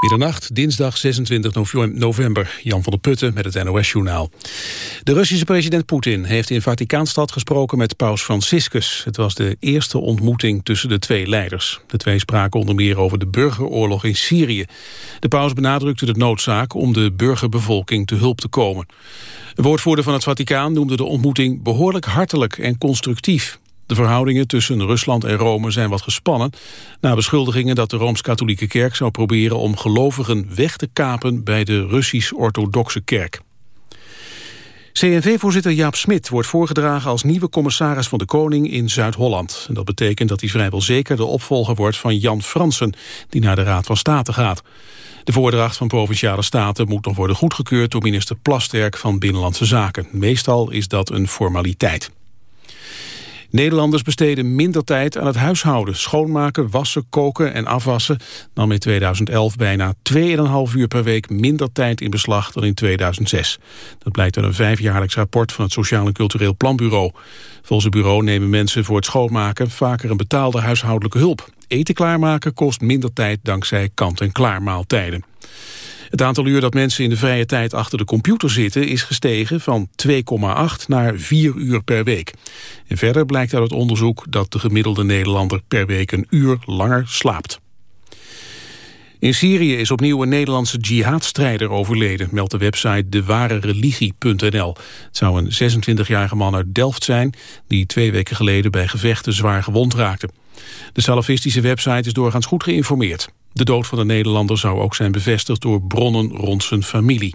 Middernacht, dinsdag 26 november. Jan van der Putten met het NOS-journaal. De Russische president Poetin heeft in Vaticaanstad gesproken met paus Franciscus. Het was de eerste ontmoeting tussen de twee leiders. De twee spraken onder meer over de burgeroorlog in Syrië. De paus benadrukte de noodzaak om de burgerbevolking te hulp te komen. Een woordvoerder van het Vaticaan noemde de ontmoeting behoorlijk hartelijk en constructief. De verhoudingen tussen Rusland en Rome zijn wat gespannen... na beschuldigingen dat de Rooms-Katholieke Kerk zou proberen... om gelovigen weg te kapen bij de Russisch-Orthodoxe Kerk. CNV-voorzitter Jaap Smit wordt voorgedragen als nieuwe commissaris van de Koning in Zuid-Holland. Dat betekent dat hij vrijwel zeker de opvolger wordt van Jan Fransen, die naar de Raad van State gaat. De voordracht van Provinciale Staten moet nog worden goedgekeurd door minister Plasterk van Binnenlandse Zaken. Meestal is dat een formaliteit. Nederlanders besteden minder tijd aan het huishouden. Schoonmaken, wassen, koken en afwassen nam in 2011 bijna 2,5 uur per week minder tijd in beslag dan in 2006. Dat blijkt uit een vijfjaarlijks rapport van het Sociaal en Cultureel Planbureau. Volgens het bureau nemen mensen voor het schoonmaken vaker een betaalde huishoudelijke hulp. Eten klaarmaken kost minder tijd dankzij kant-en-klaar maaltijden. Het aantal uur dat mensen in de vrije tijd achter de computer zitten is gestegen van 2,8 naar 4 uur per week. En verder blijkt uit het onderzoek dat de gemiddelde Nederlander per week een uur langer slaapt. In Syrië is opnieuw een Nederlandse jihadstrijder overleden, meldt de website dewarereligie.nl. Het zou een 26-jarige man uit Delft zijn, die twee weken geleden bij gevechten zwaar gewond raakte. De salafistische website is doorgaans goed geïnformeerd. De dood van de Nederlander zou ook zijn bevestigd door bronnen rond zijn familie.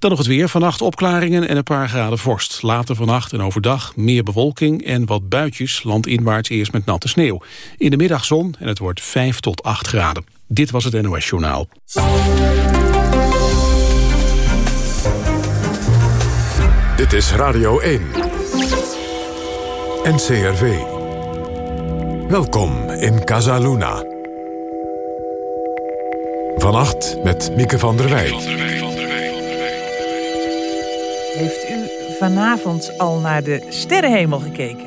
Dan nog het weer. Vannacht opklaringen en een paar graden vorst. Later vannacht en overdag meer bewolking en wat buitjes landinwaarts eerst met natte sneeuw. In de middag zon en het wordt 5 tot 8 graden. Dit was het NOS Journaal. Dit is Radio 1. NCRV. Welkom in Casaluna. Vannacht met Mieke van der Wij. Heeft u vanavond al naar de sterrenhemel gekeken?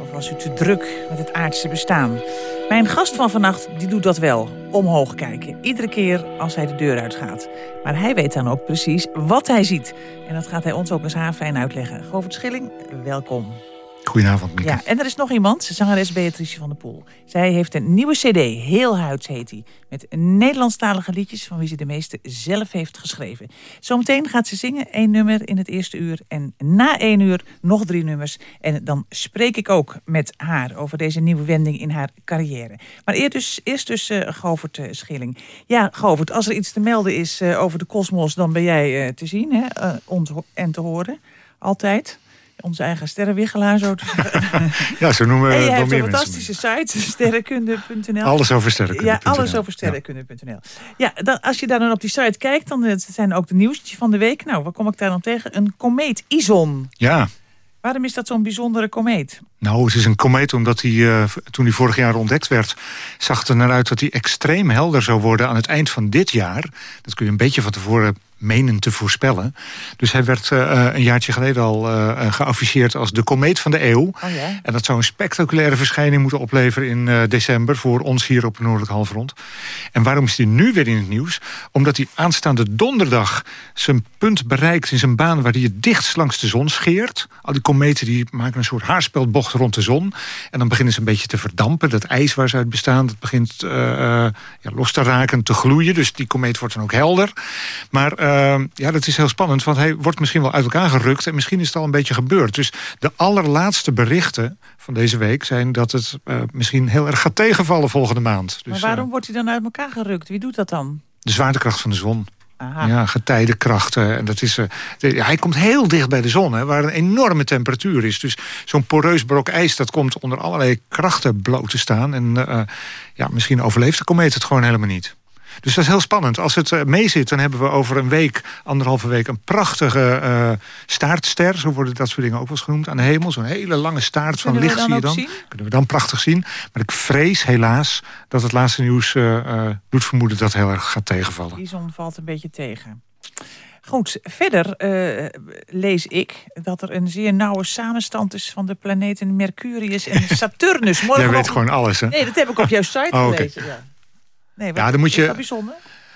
Of was u te druk met het aardse bestaan? Mijn gast van vannacht die doet dat wel, omhoog kijken. Iedere keer als hij de deur uitgaat. Maar hij weet dan ook precies wat hij ziet. En dat gaat hij ons ook eens haarfijn uitleggen. Govert Schilling, welkom. Goedenavond. Ja, en er is nog iemand, zangeres Beatrice van der Poel. Zij heeft een nieuwe cd, Heel Huids heet die. Met Nederlandstalige liedjes van wie ze de meeste zelf heeft geschreven. Zometeen gaat ze zingen, één nummer in het eerste uur. En na één uur nog drie nummers. En dan spreek ik ook met haar over deze nieuwe wending in haar carrière. Maar eerst dus, eerst dus uh, Govert uh, Schilling. Ja, Govert, als er iets te melden is uh, over de kosmos... dan ben jij te zien hè? en te horen. Altijd onze eigen sterrenwiggelaar, zo te zeggen. Ja, zo noemen we en je wel hebt meer een fantastische site, sterrenkunde.nl. Alles over sterrenkunde. Ja, alles over sterrenkunde.nl. Ja, dan, als je daar dan op die site kijkt, dan eh, zijn ook de nieuwtjes van de week. Nou, waar kom ik daar dan tegen? Een komeet, Ison. Ja. Waarom is dat zo'n bijzondere komeet? Nou, het is een komeet omdat hij, uh, toen hij vorig jaar ontdekt werd... zag het er naar uit dat hij extreem helder zou worden aan het eind van dit jaar. Dat kun je een beetje van tevoren menen te voorspellen. Dus hij werd uh, een jaartje geleden al uh, geafficheerd als de komeet van de eeuw. Oh? En dat zou een spectaculaire verschijning moeten opleveren in uh, december... voor ons hier op het Noordelijk Halfrond. En waarom is hij nu weer in het nieuws? Omdat hij aanstaande donderdag zijn punt bereikt in zijn baan... waar hij het dichtst langs de zon scheert. Al die kometen die maken een soort haarspeldbocht rond de zon. En dan beginnen ze een beetje te verdampen. Dat ijs waar ze uit bestaan, dat begint ja, los te raken, te gloeien. Dus die komeet wordt dan ook helder. Maar uh, ja, dat is heel spannend, want hij wordt misschien wel uit elkaar gerukt... en misschien is het al een beetje gebeurd. Dus de allerlaatste berichten van deze week zijn dat het uh, misschien heel erg gaat tegenvallen volgende maand. Dus, maar waarom uh, wordt hij dan uit elkaar gerukt? Wie doet dat dan? De zwaartekracht van de zon. Aha. Ja, getijdenkrachten. En dat is, uh, de, ja, hij komt heel dicht bij de zon, hè, waar een enorme temperatuur is. Dus zo'n poreus brok ijs, dat komt onder allerlei krachten bloot te staan. En uh, ja, misschien overleeft de komeet het gewoon helemaal niet. Dus dat is heel spannend. Als het uh, meezit, dan hebben we over een week, anderhalve week... een prachtige uh, staartster, zo worden dat soort dingen ook wel eens genoemd... aan de hemel, zo'n hele lange staart Kunnen van licht zie je dan. zien? Kunnen we dan prachtig zien. Maar ik vrees helaas dat het laatste nieuws uh, doet vermoeden... dat heel erg gaat tegenvallen. Die zon valt een beetje tegen. Goed, verder uh, lees ik dat er een zeer nauwe samenstand is... van de planeten Mercurius en Saturnus. Morgen Jij weet gewoon alles, hè? Nee, dat heb ik op jouw site Oh, gelezen. Ja. Nee, wat, Ja, dan moet is je- dat bijzonder?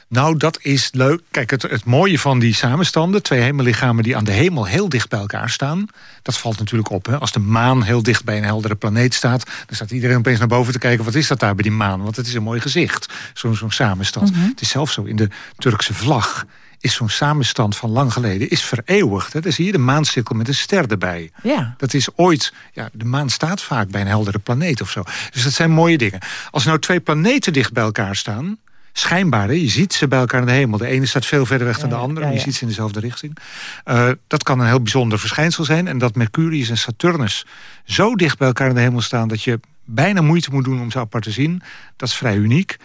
Nou, dat is leuk. Kijk, het, het mooie van die samenstanden... twee hemellichamen die aan de hemel heel dicht bij elkaar staan... dat valt natuurlijk op. Hè? Als de maan heel dicht bij een heldere planeet staat... dan staat iedereen opeens naar boven te kijken... wat is dat daar bij die maan? Want het is een mooi gezicht, zo'n zo'n samenstand. Mhm. Het is zelfs zo in de Turkse vlag is zo'n samenstand van lang geleden is vereeuwigd. Hè? zie je de maancirkel met een ster erbij. Ja. Dat is ooit... Ja, de maan staat vaak bij een heldere planeet of zo. Dus dat zijn mooie dingen. Als nou twee planeten dicht bij elkaar staan... schijnbaar, hè, je ziet ze bij elkaar in de hemel. De ene staat veel verder weg dan de andere. ja, je ziet ze in dezelfde richting. Eh, dat kan een heel bijzonder verschijnsel zijn. En dat Mercurius en Saturnus zo dicht bij elkaar in de hemel staan... dat je bijna moeite moet doen om ze apart te zien. Dat is vrij uniek.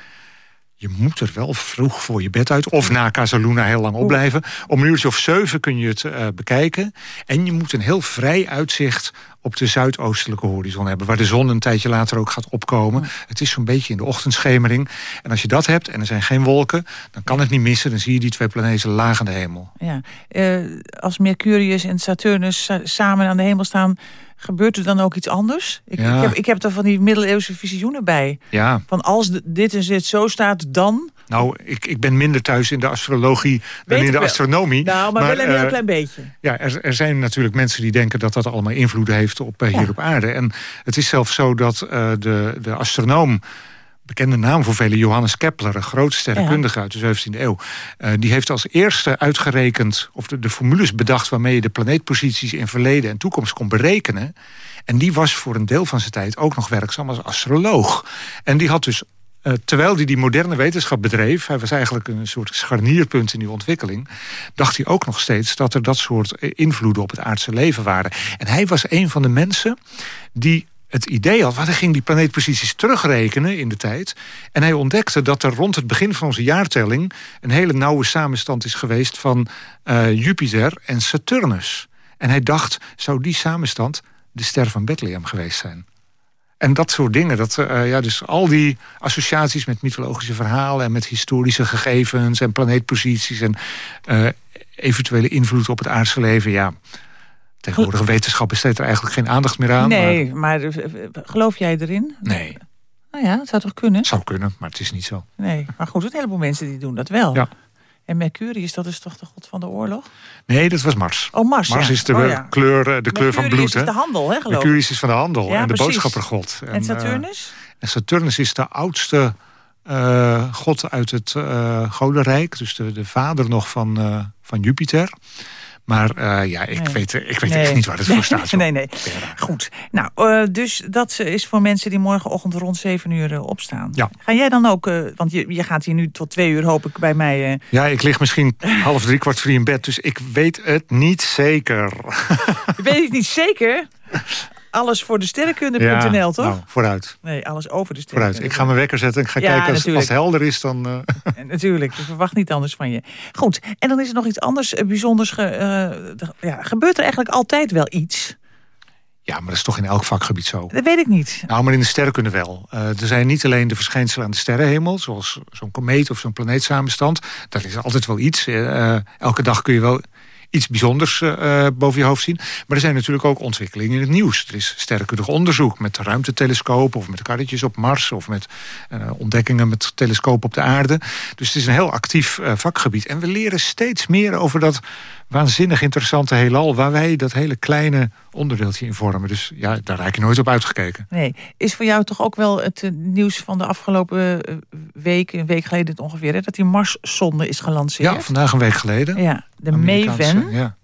Je moet er wel vroeg voor je bed uit. Of na Casaluna heel lang opblijven. Om een uurtje of zeven kun je het eh, bekijken. En je moet een heel vrij uitzicht op de zuidoostelijke horizon hebben. Waar de zon een tijdje later ook gaat opkomen. Het is zo'n beetje in de ochtendschemering. En als je dat hebt en er zijn geen wolken... dan kan het niet missen. Dan zie je die twee planeten laag aan de hemel. Ja. Eh, als Mercurius en Saturnus sa- samen aan de hemel staan... gebeurt er dan ook iets anders? Ik, Ja. ik, heb, ik heb er van die middeleeuwse visioenen bij. Ja, Van als dit en dit zo staat, dan... nou, ik, ik ben minder thuis in de astrologie dan Weet in ik de wel. astronomie. Nou, maar, wel een heel eh, klein beetje. Ja, er, er zijn natuurlijk mensen die denken dat dat allemaal invloed heeft op eh, hier Ja. op aarde. En het is zelfs zo dat eh, de, de astronoom, bekende naam voor velen, Johannes Kepler, een groot sterrenkundige uit de 17e eeuw, eh, die heeft als eerste uitgerekend, of de, de formules bedacht waarmee je de planeetposities in verleden en toekomst kon berekenen. En die was voor een deel van zijn tijd ook nog werkzaam als astroloog. En die had dus eh, terwijl hij die moderne wetenschap bedreef... hij was eigenlijk een soort scharnierpunt in die ontwikkeling... dacht hij ook nog steeds dat er dat soort eh, invloeden op het aardse leven waren. En hij was een van de mensen die het idee had... want hij ging die planeetposities terugrekenen in de tijd... en hij ontdekte dat er rond het begin van onze jaartelling... een hele nauwe samenstand is geweest van eh, Jupiter en Saturnus. En hij dacht, zou die samenstand de ster van Bethlehem geweest zijn? En dat soort dingen. Dat, eh, ja, dus al die associaties met mythologische verhalen... en met historische gegevens en planeetposities... en eh, eventuele invloed op het aardse leven... ja, tegenwoordige wetenschap besteedt er eigenlijk geen aandacht meer aan. nee, maar, eh, geloof jij erin? Nee, Nou ja, het zou toch kunnen? zou kunnen, maar het is niet zo. Nee, maar goed, een heleboel mensen die doen dat wel. Ja. En Mercurius, dat is toch de god van de oorlog? Nee, dat was Mars. Oh, Mars, Mars ja. is de Oh, ja. kleur, eh, de kleur van Mercurius bloed. is Hè? de handel, hè, geloof ik. Mercurius is van de handel Ja, en de boodschappergod. En eh, Saturnus? En Saturnus is de oudste god uit het eh godenrijk. Dus de, de vader nog van, van Jupiter. Maar eh, ja, ik Nee. weet, ik weet Nee. echt niet waar het voor staat. nee, nee. Goed. Nou, eh, dus dat is voor mensen die morgenochtend rond 7 uur eh, opstaan. Ja. Ga jij dan ook, eh, want je, je gaat hier nu tot twee uur hoop ik bij mij... eh, Ja, ik lig misschien half drie kwart voor in bed. Dus ik weet het niet zeker. weet ik niet zeker. Alles voor de sterrenkunde.nl, toch? Nou, vooruit. Nee, alles over de sterrenkunde. vooruit. Ik ga mijn wekker zetten en ik ga Ja, kijken als, het helder is. Dan, eh, En Natuurlijk, ik verwacht niet anders van je. Goed, en dan is er nog iets anders eh, bijzonders. ge- eh, ja, gebeurt er eigenlijk altijd wel iets? ja, maar dat is toch in elk vakgebied zo. Dat weet ik niet. Nou, maar in de sterrenkunde wel. Er zijn niet alleen de verschijnselen aan de sterrenhemel... zoals zo'n komeet of zo'n planeetsamenstand. Daar is altijd wel iets. Elke dag kun je wel iets bijzonders eh, boven je hoofd zien. Maar er zijn natuurlijk ook ontwikkelingen in het nieuws. Er is sterrenkundig onderzoek met ruimtetelescopen... of met karretjes op Mars... of met eh, ontdekkingen met telescopen op de aarde. Dus het is een heel actief eh, vakgebied. En we leren steeds meer over dat waanzinnig interessante heelal... waar wij dat hele kleine onderdeeltje in vormen. Dus ja, daar raak je nooit op uitgekeken. Nee, is voor jou toch ook wel het eh, nieuws van de afgelopen eh, week, een week geleden ongeveer, hè, dat die Marszonde is gelanceerd? Ja, vandaag een week geleden. Ja, de MAVEN, Ja.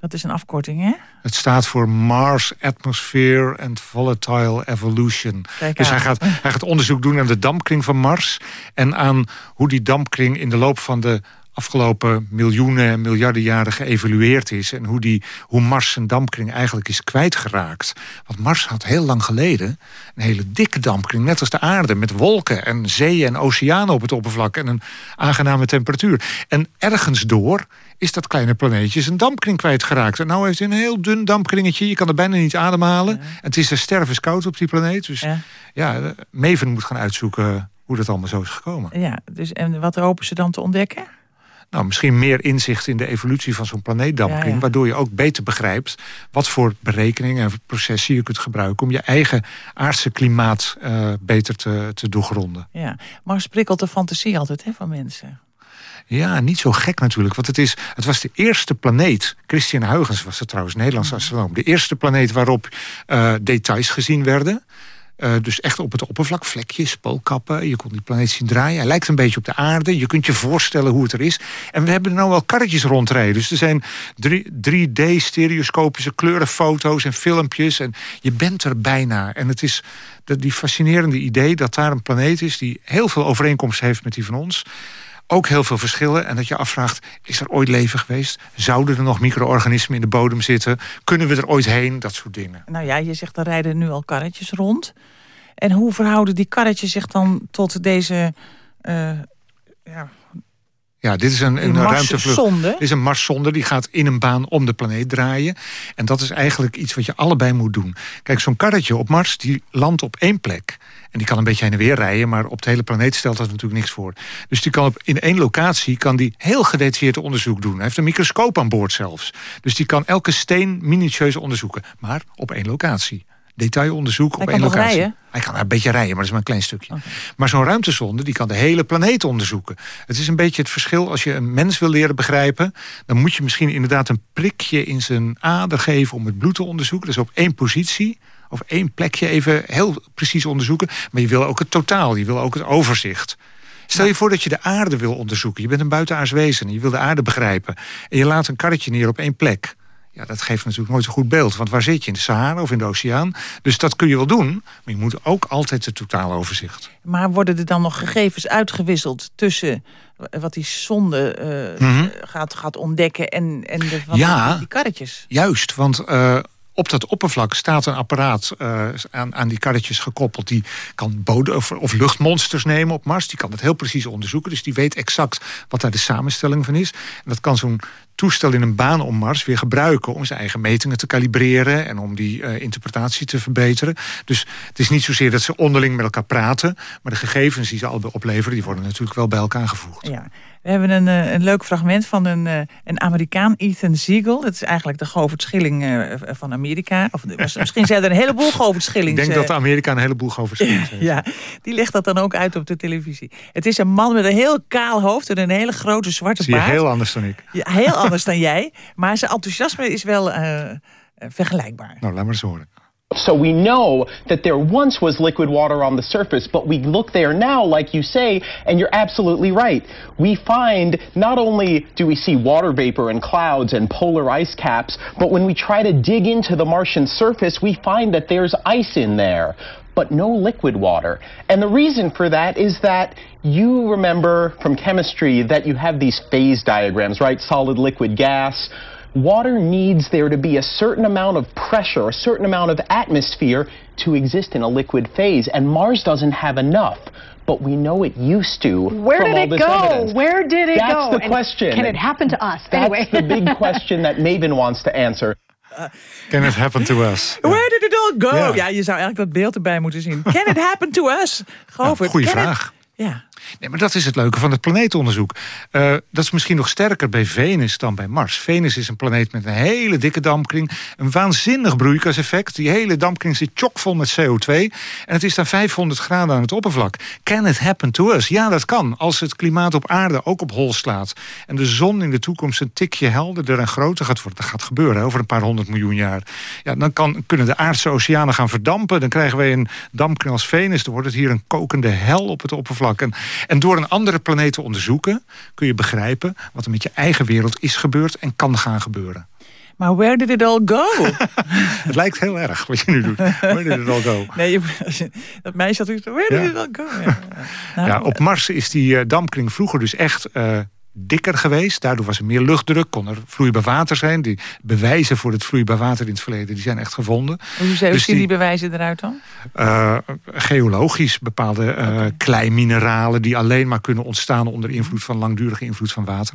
dat is een afkorting, hè? Het staat voor Mars Atmosphere and Volatile Evolution. Kijk dus hij gaat, hij gaat onderzoek doen aan de dampkring van Mars... en aan hoe die dampkring in de loop van de afgelopen miljoenen en miljarden jaren geëvolueerd is... en hoe, die, hoe Mars zijn dampkring eigenlijk is kwijtgeraakt. Want Mars had heel lang geleden een hele dikke dampkring... net als de aarde, met wolken en zeeën en oceanen op het oppervlak... en een aangename temperatuur. En ergens door is dat kleine planeetje zijn dampkring kwijtgeraakt. En nou heeft hij een heel dun dampkringetje. Je kan er bijna niet ademhalen. En het is er stervenskoud op die planeet. Dus Ja. ja, Maven moet gaan uitzoeken hoe dat allemaal zo is gekomen. Ja, dus en wat hopen ze dan te ontdekken? Nou, misschien meer inzicht in de evolutie van zo'n planeetdampkring... Ja, ja. waardoor je ook beter begrijpt wat voor berekeningen en processen je kunt gebruiken... om je eigen aardse klimaat eh, beter te, te doorgronden. Ja, Mars prikkelt de fantasie altijd hè, van mensen. Ja, niet zo gek natuurlijk. Want het, is, het was de eerste planeet. Christian Huygens was het trouwens, Nederlands mm. astronoom. De eerste planeet waarop uh, details gezien werden. Uh, dus echt op het oppervlak, vlekjes, spoolkappen. Je kon die planeet zien draaien. Hij lijkt een beetje op de aarde. Je kunt je voorstellen hoe het er is. En we hebben er nou wel karretjes rondrijden. Dus er zijn 3D-stereoscopische kleurenfoto's en filmpjes. En je bent er bijna. En het is die fascinerende idee dat daar een planeet is... die heel veel overeenkomst heeft met die van ons ook heel veel verschillen. En dat je afvraagt, is er ooit leven geweest? Zouden er nog micro-organismen in de bodem zitten? Kunnen we er ooit heen? Dat soort dingen. Nou ja, je zegt er rijden nu al karretjes rond. En hoe verhouden die karretjes zich dan tot deze... Uh, ja, ja, dit is een, een ruimtevlucht. Dit is een Marszonde, die gaat in een baan om de planeet draaien. En dat is eigenlijk iets wat je allebei moet doen. Kijk, zo'n karretje op Mars, die landt op één plek. En die kan een beetje heen en weer rijden, maar op de hele planeet stelt dat natuurlijk niks voor. Dus die kan op, in één locatie kan die heel gedetailleerd onderzoek doen. Hij heeft een microscoop aan boord zelfs. Dus die kan elke steen minutieus onderzoeken, maar op één locatie detailonderzoek op één locatie. Rijden? Hij kan een beetje rijden, maar dat is maar een klein stukje. Maar zo'n ruimtesonde die kan de hele planeet onderzoeken. Het is een beetje het verschil als je een mens wil leren begrijpen... dan moet je misschien inderdaad een prikje in zijn ader geven... om het bloed te onderzoeken. Dus op één positie of één plekje even heel precies onderzoeken. Maar je wil ook het totaal, je wil ook het overzicht. Stel je voor dat je de aarde wil onderzoeken. Je bent een buitenaards wezen en je wil de aarde begrijpen. En je laat een karretje neer op één plek. Ja, dat geeft natuurlijk nooit een goed beeld. Want waar zit je? In de Sahara of in de oceaan? Dus dat kun je wel doen. Maar je moet ook altijd het totaal overzicht. Maar worden er dan nog gegevens uitgewisseld tussen wat die zonde uh, gaat, gaat ontdekken en, en de, wat ja, die karretjes? Juist, want uh, op dat oppervlak staat een apparaat uh, aan, aan die karretjes gekoppeld. Die kan bodem- of, of, luchtmonsters nemen op Mars. Die kan het heel precies onderzoeken. Dus die weet exact wat daar de samenstelling van is. En dat kan zo'n toestel in een baan om Mars weer gebruiken... om zijn eigen metingen te kalibreren en om die uh, interpretatie te verbeteren. Dus het is niet zozeer dat ze onderling met elkaar praten... maar de gegevens die ze al opleveren... die worden natuurlijk wel bij elkaar gevoegd. Ja. We hebben een, uh, een leuk fragment van een, uh, een Amerikaan, Ethan Siegel. Dat is eigenlijk de Govert Schilling van Amerika. Of was, misschien zijn er een heleboel Govert Schillings. Ik denk dat de Amerika een heleboel Govert Schillings heeft. ja, die legt dat dan ook uit op de televisie. Het is een man met een heel kaal hoofd en een hele grote zwarte Zie je baard. heel anders dan ik. Ja, heel anders dan jij. Maar zijn enthousiasme is wel uh, vergelijkbaar. Nou, laat maar eens horen. So we know that there once was liquid water on the surface, but we look there now, like you say, and you're absolutely right. We find not only do we see water vapor and clouds and polar ice caps, but when we try to dig into the Martian surface, we find that there's ice in there but no liquid water. And the reason for that is that you remember from chemistry that you have these phase diagrams, right? Solid, liquid, gas. Water needs there to be a certain amount of pressure, a certain amount of atmosphere to exist in a liquid phase, and Mars doesn't have enough. But we know it used to. Where did it go? Evidence. Where did it That's go? That's the question. Can it happen to us? That's anyway. the big question that Maven wants to answer. Can it happen to us? Where did it all go? Yeah. ja, je zou eigenlijk dat beeld erbij moeten zien. Can it happen to us? Geloof ja, Goeie vraag. It... Ja. Nee, maar dat is het leuke van het planeetonderzoek. Uh, dat is misschien nog sterker bij Venus dan bij Mars. Venus is een planeet met een hele dikke dampkring. Een waanzinnig broeikaseffect. Die hele dampkring zit chockvol met CO2. En het is daar 500 graden aan het oppervlak. Can it happen to us? Ja, dat kan. Als het klimaat op aarde ook op hol slaat. En de zon in de toekomst een tikje helderder en groter gaat worden. Dat gaat gebeuren over een paar honderd miljoen jaar. Ja, dan kan, kunnen de aardse oceanen gaan verdampen. Dan krijgen wij een dampkring als Venus. Dan wordt het hier een kokende hel op het oppervlak. En en door een andere planeet te onderzoeken... kun je begrijpen wat er met je eigen wereld is gebeurd en kan gaan gebeuren. Maar where did it all go? het lijkt heel erg wat je nu doet. Where did it all go? Nee, je, dat meisje had where did it all go? Ja, nou, ja, op Mars is die uh, dampkring vroeger dus echt... Uh, dikker geweest. Daardoor was er meer luchtdruk, kon er vloeibaar water zijn. Die bewijzen voor het vloeibaar water in het verleden die zijn echt gevonden. Hoe dus zien die, die, bewijzen eruit dan? Uh, geologisch bepaalde uh, okay. kleimineralen die alleen maar kunnen ontstaan onder invloed van langdurige invloed van water.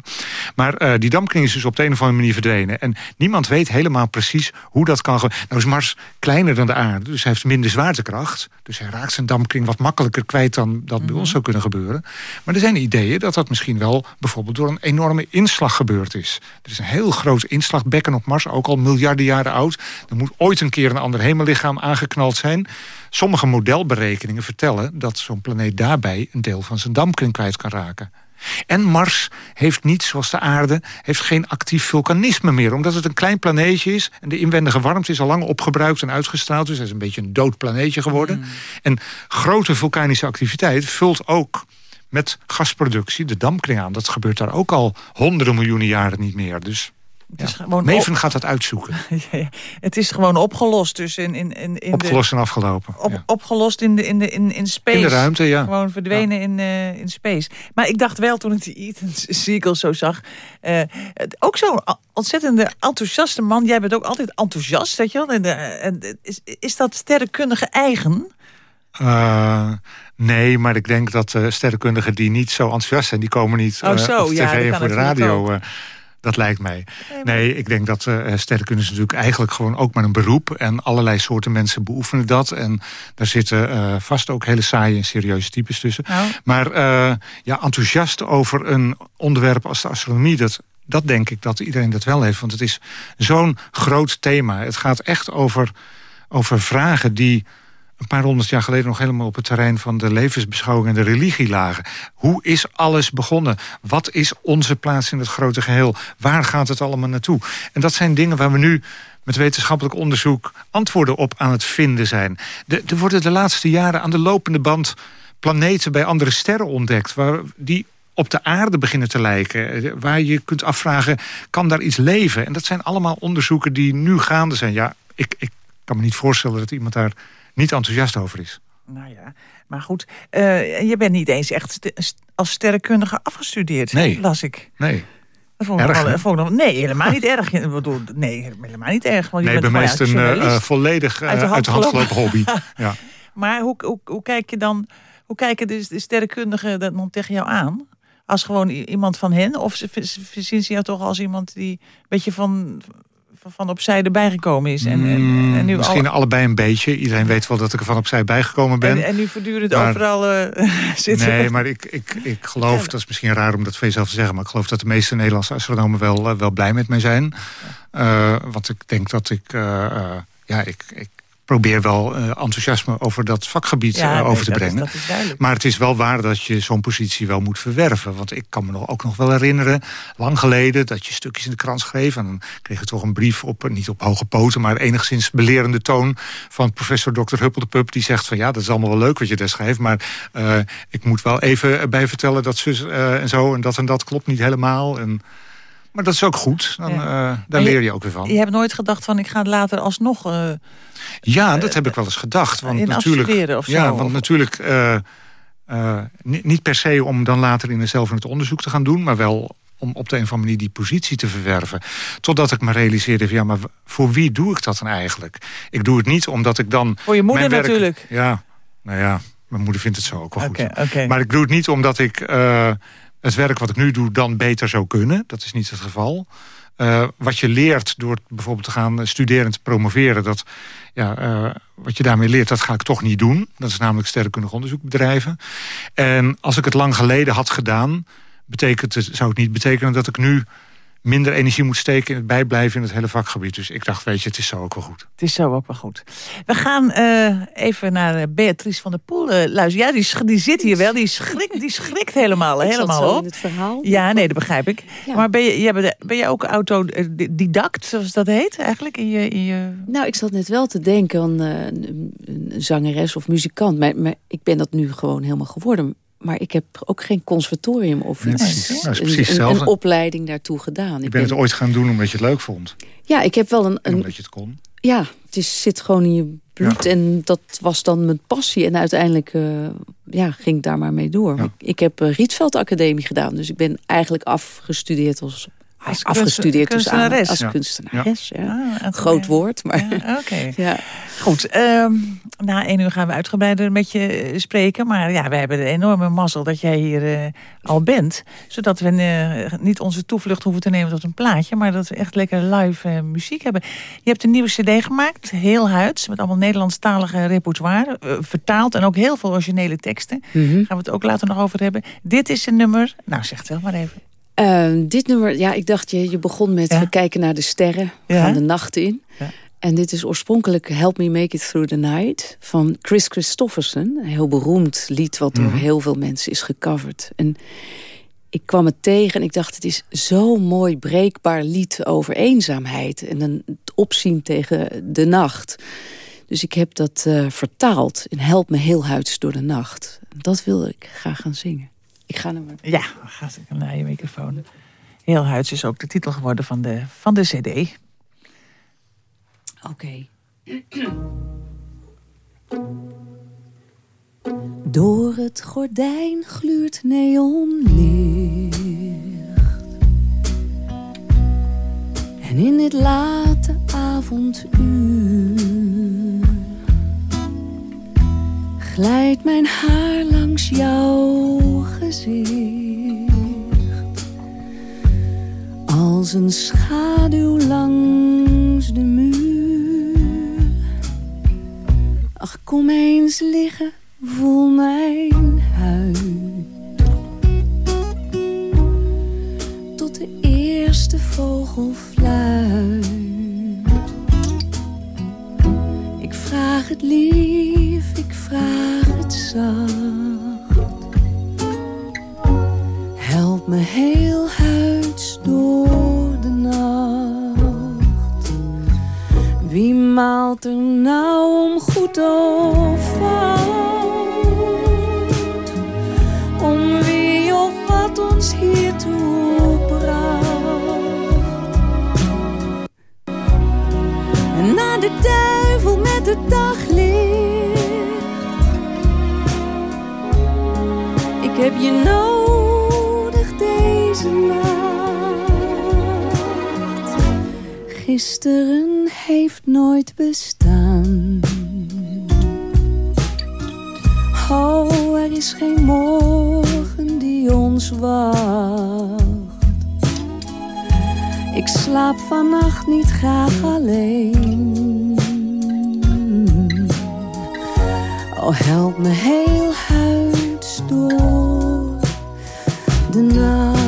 Maar uh, die dampkring is dus op de een of andere manier verdwenen. En niemand weet helemaal precies hoe dat kan. Nou is Mars kleiner dan de aarde, dus hij heeft minder zwaartekracht. Dus hij raakt zijn dampkring wat makkelijker kwijt dan dat bij mm -hmm. ons zou kunnen gebeuren. Maar er zijn ideeën dat dat misschien wel bijvoorbeeld door een enorme inslag gebeurd is. Er is een heel groot inslagbekken op Mars, ook al miljarden jaren oud. Er moet ooit een keer een ander hemellichaam aangeknald zijn. Sommige modelberekeningen vertellen dat zo'n planeet daarbij... een deel van zijn dampkring kwijt kan raken. En Mars heeft niet, zoals de aarde, heeft geen actief vulkanisme meer. Omdat het een klein planeetje is en de inwendige warmte is al lang opgebruikt en uitgestraald. Dus het is een beetje een dood planeetje geworden. Mm. En grote vulkanische activiteit vult ook met gasproductie de dampkring aan. Dat gebeurt daar ook al honderden miljoenen jaren niet meer. Dus gewoon Meven gaat dat uitzoeken. ja, het is gewoon opgelost. Dus in, in, in, in opgelost en afgelopen. Op, Opgelost in, de, in, de, in, in space. In de ruimte, ja. Gewoon verdwenen in, uh, in space. Maar ik dacht wel toen ik die Ethan Siegel zo zag. Uh, ook zo'n ontzettende enthousiaste man. Jij bent ook altijd enthousiast, weet je wel. En, uh, en, is, is dat sterrenkundige eigen? Nee, maar ik denk dat sterrenkundigen die niet zo enthousiast zijn... die komen niet oh, zo, op tv ja, en voor de radio... Dat lijkt mij. Nee, ik denk dat uh, sterrenkunde is natuurlijk eigenlijk gewoon ook maar een beroep. En allerlei soorten mensen beoefenen dat. En daar zitten uh, vast ook hele saaie en serieuze types tussen. Nou. Maar uh, ja, enthousiast over een onderwerp als de astronomie... dat dat denk ik dat iedereen dat wel heeft. Want het is zo'n groot thema. Het gaat echt over, over vragen die een paar honderd jaar geleden nog helemaal op het terrein van de levensbeschouwing en de religie lagen. Hoe is alles begonnen? Wat is onze plaats in het grote geheel? Waar gaat het allemaal naartoe? En dat zijn dingen waar we nu met wetenschappelijk onderzoek antwoorden op aan het vinden zijn. Er worden de laatste jaren aan de lopende band planeten bij andere sterren ontdekt... Waar die op de aarde beginnen te lijken. Waar je kunt afvragen, kan daar iets leven? En dat zijn allemaal onderzoeken die nu gaande zijn. Ja, ik, ik kan me niet voorstellen dat iemand daar niet enthousiast over is. Nou ja, maar goed. Uh, je bent niet eens echt als sterrenkundige afgestudeerd, nee. las ik. Nee. Dat vond erg, wel, nee, helemaal niet erg. bedoel, nee, helemaal niet erg. Want je nee, bent bij mij is een uh, volledig uh, uit de hand, gelopen hobby. ja. Maar hoe, hoe, hoe, kijk je dan, hoe kijken de, de sterrenkundigen dat dan tegen jou aan? Als gewoon iemand van hen? Of zien ze jou toch als iemand die een beetje van, van opzij erbij gekomen is. En, en, en nu misschien allebei een beetje. Iedereen weet wel dat ik er van opzij bijgekomen ben. En, en nu voortdurend overal uh, zitten. Nee, maar ik, ik, ik geloof, dat is misschien raar om dat van jezelf te zeggen... maar ik geloof dat de meeste Nederlandse astronomen wel, uh, wel blij met mij zijn. Uh, want ik denk dat ik... ja, ik, ik probeer wel uh, enthousiasme over dat vakgebied uh, over te brengen. Is, is maar het is wel waar dat je zo'n positie wel moet verwerven. Want ik kan me nog, ook nog wel herinneren, lang geleden... dat je stukjes in de krant schreef. En dan kreeg je toch een brief, op, niet op hoge poten... maar enigszins belerende toon van professor Dr. Huppel de Pup... die zegt van ja, dat is allemaal wel leuk wat je daar schrijft... maar uh, ik moet wel even bij vertellen dat zus en zo... en dat en dat klopt niet helemaal... En, maar dat is ook goed. Dan, ja. uh, daar leer je ook weer van. Je hebt nooit gedacht van ik ga het later alsnog... Uh, ja, dat heb ik wel eens gedacht. Want natuurlijk, of zo, ja, want natuurlijk uh, niet per se om dan later in zelf in het onderzoek te gaan doen... maar wel om op de een of andere manier die positie te verwerven. Totdat ik me realiseerde van ja, maar voor wie doe ik dat dan eigenlijk? Ik doe het niet omdat ik dan... Voor je moeder natuurlijk. Ja, nou ja, mijn moeder vindt het zo ook wel goed. Maar ik doe het niet omdat ik het werk wat ik nu doe dan beter zou kunnen. Dat is niet het geval. Uh, wat je leert door bijvoorbeeld te gaan studeren te promoveren... Dat, ja, uh, wat je daarmee leert, dat ga ik toch niet doen. Dat is namelijk sterrenkundig onderzoek bedrijven. En als ik het lang geleden had gedaan... Betekent het, zou het niet betekenen dat ik nu minder energie moet steken in het bijblijven in het hele vakgebied. Dus ik dacht, weet je, het is zo ook wel goed. Het is zo ook wel goed. We gaan uh, even naar eh, Beatrice van der Poel uh, luisteren. Ja, die, die zit hier wel. Die schrikt, die schrikt helemaal, ik helemaal op. het verhaal. Ja, nee, dat begrijp ik. Ja. Maar ben je, ben je ook autodidact, zoals dat heet eigenlijk? In je, in je... Nou, ik zat net wel te denken aan uh, een zangeres of muzikant. Maar, maar ik ben dat nu gewoon helemaal geworden maar ik heb ook geen conservatorium of iets, nee, precies. een, een, opleiding daartoe gedaan. Ik ben het ooit gaan doen omdat je het leuk vond? Ja, ik heb wel een... een omdat je het kon? Ja, het is, zit gewoon in je bloed. En dat was dan mijn passie. En uiteindelijk uh, ja, ging ik daar maar mee door. Ik, ik, heb uh, Rietveld Academie gedaan. Dus ik ben eigenlijk afgestudeerd als als afgestudeerd kunstenares. als kunstenares. Ja. Ah, Groot woord, maar... Ja, Oké. ja. Goed, um, na één uur gaan we uitgebreider met je eh, spreken. Maar ja, we hebben de enorme mazzel dat jij hier uh, al bent. Zodat we uh, niet onze toevlucht hoeven te nemen tot een plaatje. Maar dat we echt lekker live uh, muziek hebben. Je hebt een nieuwe cd gemaakt, heel huids. Met allemaal Nederlandstalige repertoire. vertaald en ook heel veel originele teksten. Mm -hmm. Gaan we het ook later nog over hebben. Dit is een nummer... Nou, zeg het wel maar even. Uh, dit nummer, ja, ik dacht, je, je begon met ja. we kijken naar de sterren, we ja. gaan de nacht in. Ja. En dit is oorspronkelijk Help Me Make It Through the Night van Chris Christofferson. Een heel beroemd lied wat door -hmm. heel veel mensen is gecoverd. En ik kwam het tegen en ik dacht, het is zo'n mooi breekbaar lied over eenzaamheid. En een het opzien tegen de nacht. Dus ik heb dat uh, vertaald in Help me heel huids door de nacht. Dat wilde ik graag gaan zingen. Ik ga naar. Ja, ga naar je microfoon. Heel huids is ook de titel geworden van de, van de cd. Oké. Okay. Door het gordijn gluurt neonlicht. En in dit late avonduur glijdt mijn haar langs jouw Als een schaduw langs de muur. Ach, kom eens liggen voel mijn huid. Tot de eerste vogel fluit. Ik vraag het lief, Gisteren heeft nooit bestaan. Oh, er is geen morgen die ons wacht. Ik slaap vannacht niet graag alleen. Oh, help me heel huid door de nacht.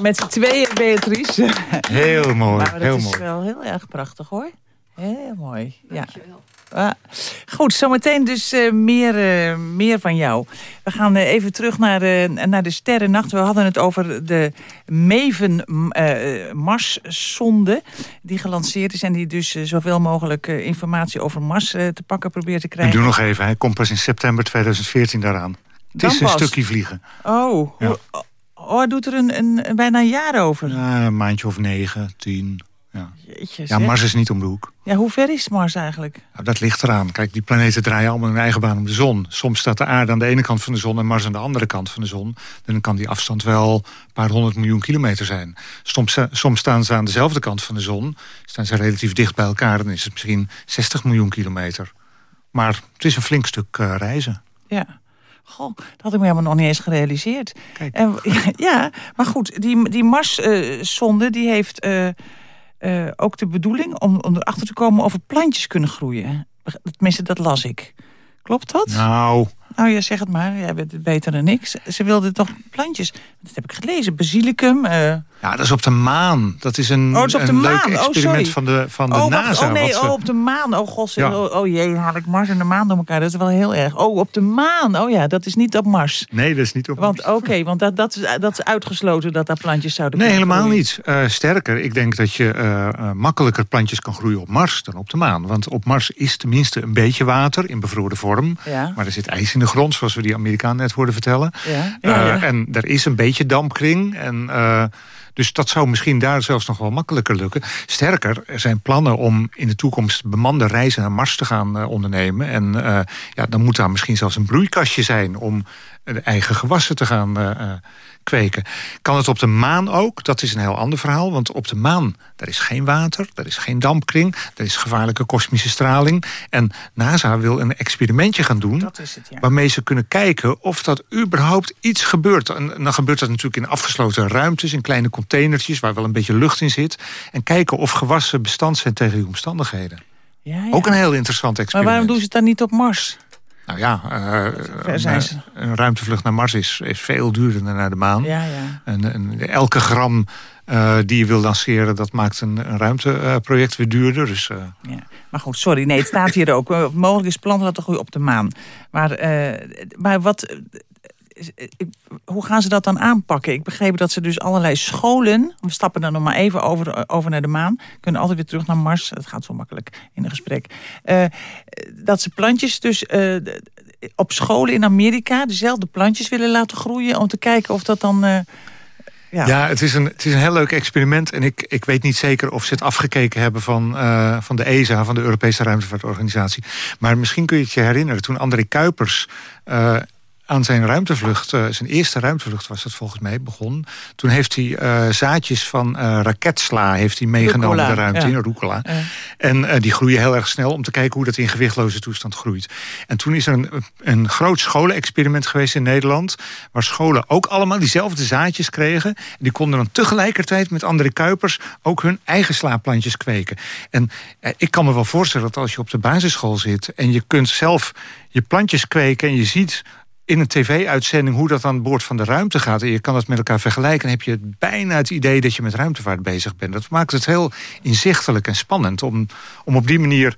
Met z'n tweeën, Beatrice. Heel mooi, maar dat heel is mooi. wel heel erg prachtig hoor. Heel mooi. Ja. Ah, goed, zometeen dus uh, meer, uh, meer van jou. We gaan uh, even terug naar, naar de sterrennacht. We hadden het over de Maven Mars-sonde... die gelanceerd is en die dus zoveel mogelijk informatie over Mars te pakken probeert te krijgen. Ik doe nog even, hij komt pas in september 2014 daaraan. Het is een stukje vliegen. Oh, ja. Oh, doet er een, een, bijna een jaar over? Ja, een maandje of negen, tien. Ja, Jeetje, ja Mars is niet om de hoek. Ja, hoe ver is Mars eigenlijk? Nou, dat ligt eraan. Kijk, die planeten draaien allemaal hun eigen baan om de zon. Soms staat de aarde aan de ene kant van de zon... en Mars aan de andere kant van de zon. Dan kan die afstand wel een paar honderd miljoen kilometer zijn. Soms, soms staan ze aan dezelfde kant van de zon. Staan ze relatief dicht bij elkaar. Dan is het misschien 60 miljoen kilometer. Maar het is een flink stuk uh, reizen. Ja. Goh, dat had ik me helemaal nog niet eens gerealiseerd. En, ja, maar goed, die, die Mars-zonde die heeft uh, eh, ook de bedoeling om, om erachter te komen of er plantjes kunnen groeien. Tenminste, dat las ik. Klopt dat? Nou, Nou ja, zeg het maar. Jij bent het beter dan ik. Ze- wilden toch plantjes... Dat heb ik gelezen. Basilicum. eh, ja, dat is op de maan. Dat is een, Oh, is een leuk maan. Oh, experiment van de, van de oh, wacht. NASA. oh nee, ze- oh, op de maan. Oh god, Ja. oh, oh jee, haal ik Mars en de maan door elkaar. Dat is wel heel erg. Oh, op de maan. Oh ja, dat is niet op Mars. Nee, dat is niet op Want oké, want dat, dat, is, dat is uitgesloten dat daar plantjes zouden Nee, kunnen helemaal groeien. niet. Eh, sterker, ik denk dat je eh, makkelijker plantjes kan groeien op Mars dan op de maan. Want op Mars is tenminste een beetje water in bevroren vorm. Ja. Maar er zit ijs in de grond, zoals we die Amerikaan net hoorden vertellen. Ja, ja, Eh, ja. en er is een beetje dampkring. En, eh, dus dat zou misschien daar zelfs nog wel makkelijker lukken. Sterker, er zijn plannen om in de toekomst bemande reizen naar Mars te gaan eh, ondernemen. En ja, dan moet daar misschien zelfs een broeikastje zijn om de eigen gewassen te gaan kweken. Kan het op de maan ook? Dat is een heel ander verhaal. Want op de maan, daar is geen water, daar is geen dampkring, er is gevaarlijke kosmische straling. En NASA wil een experimentje gaan doen het, ja. waarmee ze kunnen kijken of dat überhaupt iets gebeurt. En dan gebeurt dat natuurlijk in afgesloten ruimtes, in kleine containertjes waar wel een beetje lucht in zit. En kijken of gewassen bestand zijn tegen die omstandigheden. Ja, ja. Ook een heel interessant Maar experiment. waarom doen ze het dan niet op Mars? Nou ja, eh, zijn een, ruimtevlucht naar Mars is, is veel duurder dan naar de maan. Ja, ja. En, en elke gram eh, die je wil lanceren, dat maakt een, een ruimteproject weer duurder. Dus, eh, Ja. Maar goed, sorry. Nee, het staat hier ook. Eh, Mogelijk is planten laten groeien op de maan. Maar, eh, maar wat... eh, hoe gaan ze dat dan aanpakken? Ik begreep dat ze dus allerlei scholen... We stappen dan nog maar even over, over naar de maan. Kunnen altijd weer terug naar Mars. Dat gaat zo makkelijk in een gesprek. Eh, dat ze plantjes dus... eh, op scholen in Amerika dezelfde plantjes willen laten groeien... om te kijken of dat dan... eh, ja. Ja, het is, een, het is een heel leuk experiment. En ik, ik weet niet zeker of ze het afgekeken hebben van, eh, van de ESA, van de Europese Ruimtevaartorganisatie. Maar misschien kun je het je herinneren, toen André Kuipers eh, aan zijn ruimtevlucht, eh, zijn eerste ruimtevlucht was dat volgens mij, begon. Toen heeft hij eh, zaadjes van eh, raketsla heeft hij meegenomen Rucola, de ruimte ja. in, rucola. En die groeien heel erg snel om te kijken hoe dat in gewichtloze toestand groeit. En toen is er een, een groot scholenexperiment geweest in Nederland. Waar scholen ook allemaal diezelfde zaadjes kregen. En die konden dan tegelijkertijd met andere Kuipers ook hun eigen slaapplantjes kweken. En ik kan me wel voorstellen dat als je op de basisschool zit en je kunt zelf je plantjes kweken en je ziet in een tv-uitzending hoe dat aan boord van de ruimte gaat... en je kan dat met elkaar vergelijken... heb je bijna het idee dat je met ruimtevaart bezig bent. Dat maakt het heel inzichtelijk en spannend... om, om op die manier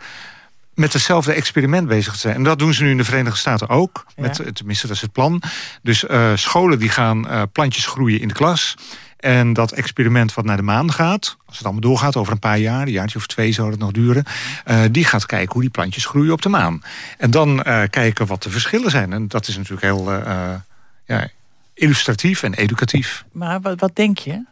met hetzelfde experiment bezig te zijn. En dat doen ze nu in de Verenigde Staten ook. Met, Ja. tenminste, dat is het plan. Dus eh, scholen die gaan eh, plantjes groeien in de klas... En dat experiment wat naar de maan gaat, als het allemaal doorgaat over een paar jaar, een jaartje of twee zou het nog duren, eh, die gaat kijken hoe die plantjes groeien op de maan. En dan eh, kijken wat de verschillen zijn. En dat is natuurlijk heel eh, ja, illustratief en educatief. Maar wat, wat denk je?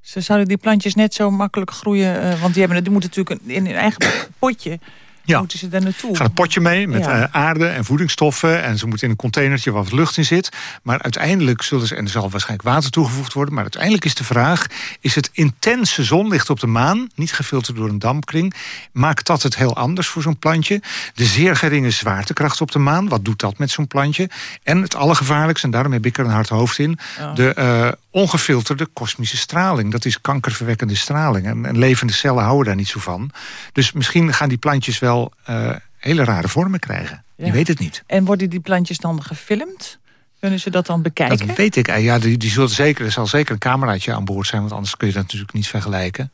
Ze zouden die plantjes net zo makkelijk groeien. want die, hebben, die moeten natuurlijk in hun eigen potje. Ja. Moeten ze daar naartoe? gaat een potje mee met Ja. eh, aarde en voedingsstoffen. En ze moeten in een containertje waar wat lucht in zit. Maar uiteindelijk zullen ze, en er zal waarschijnlijk water toegevoegd worden. Maar uiteindelijk is de vraag: is het intense zonlicht op de maan, niet gefilterd door een dampkring, maakt dat het heel anders voor zo'n plantje? De zeer geringe zwaartekracht op de maan, wat doet dat met zo'n plantje? En het allergevaarlijkste, en daarom heb ik er een hard hoofd in, de eh, ongefilterde kosmische straling. Dat is kankerverwekkende straling. En, en levende cellen houden daar niet zo van. Dus misschien gaan die plantjes wel eh, hele rare vormen krijgen. Ja. Je weet het niet. En worden die plantjes dan gefilmd? Kunnen ze dat dan bekijken? Dat weet ik. Ja, die, die zullen zeker, er zal zeker een cameraatje aan boord zijn, want anders kun je dat natuurlijk niet vergelijken.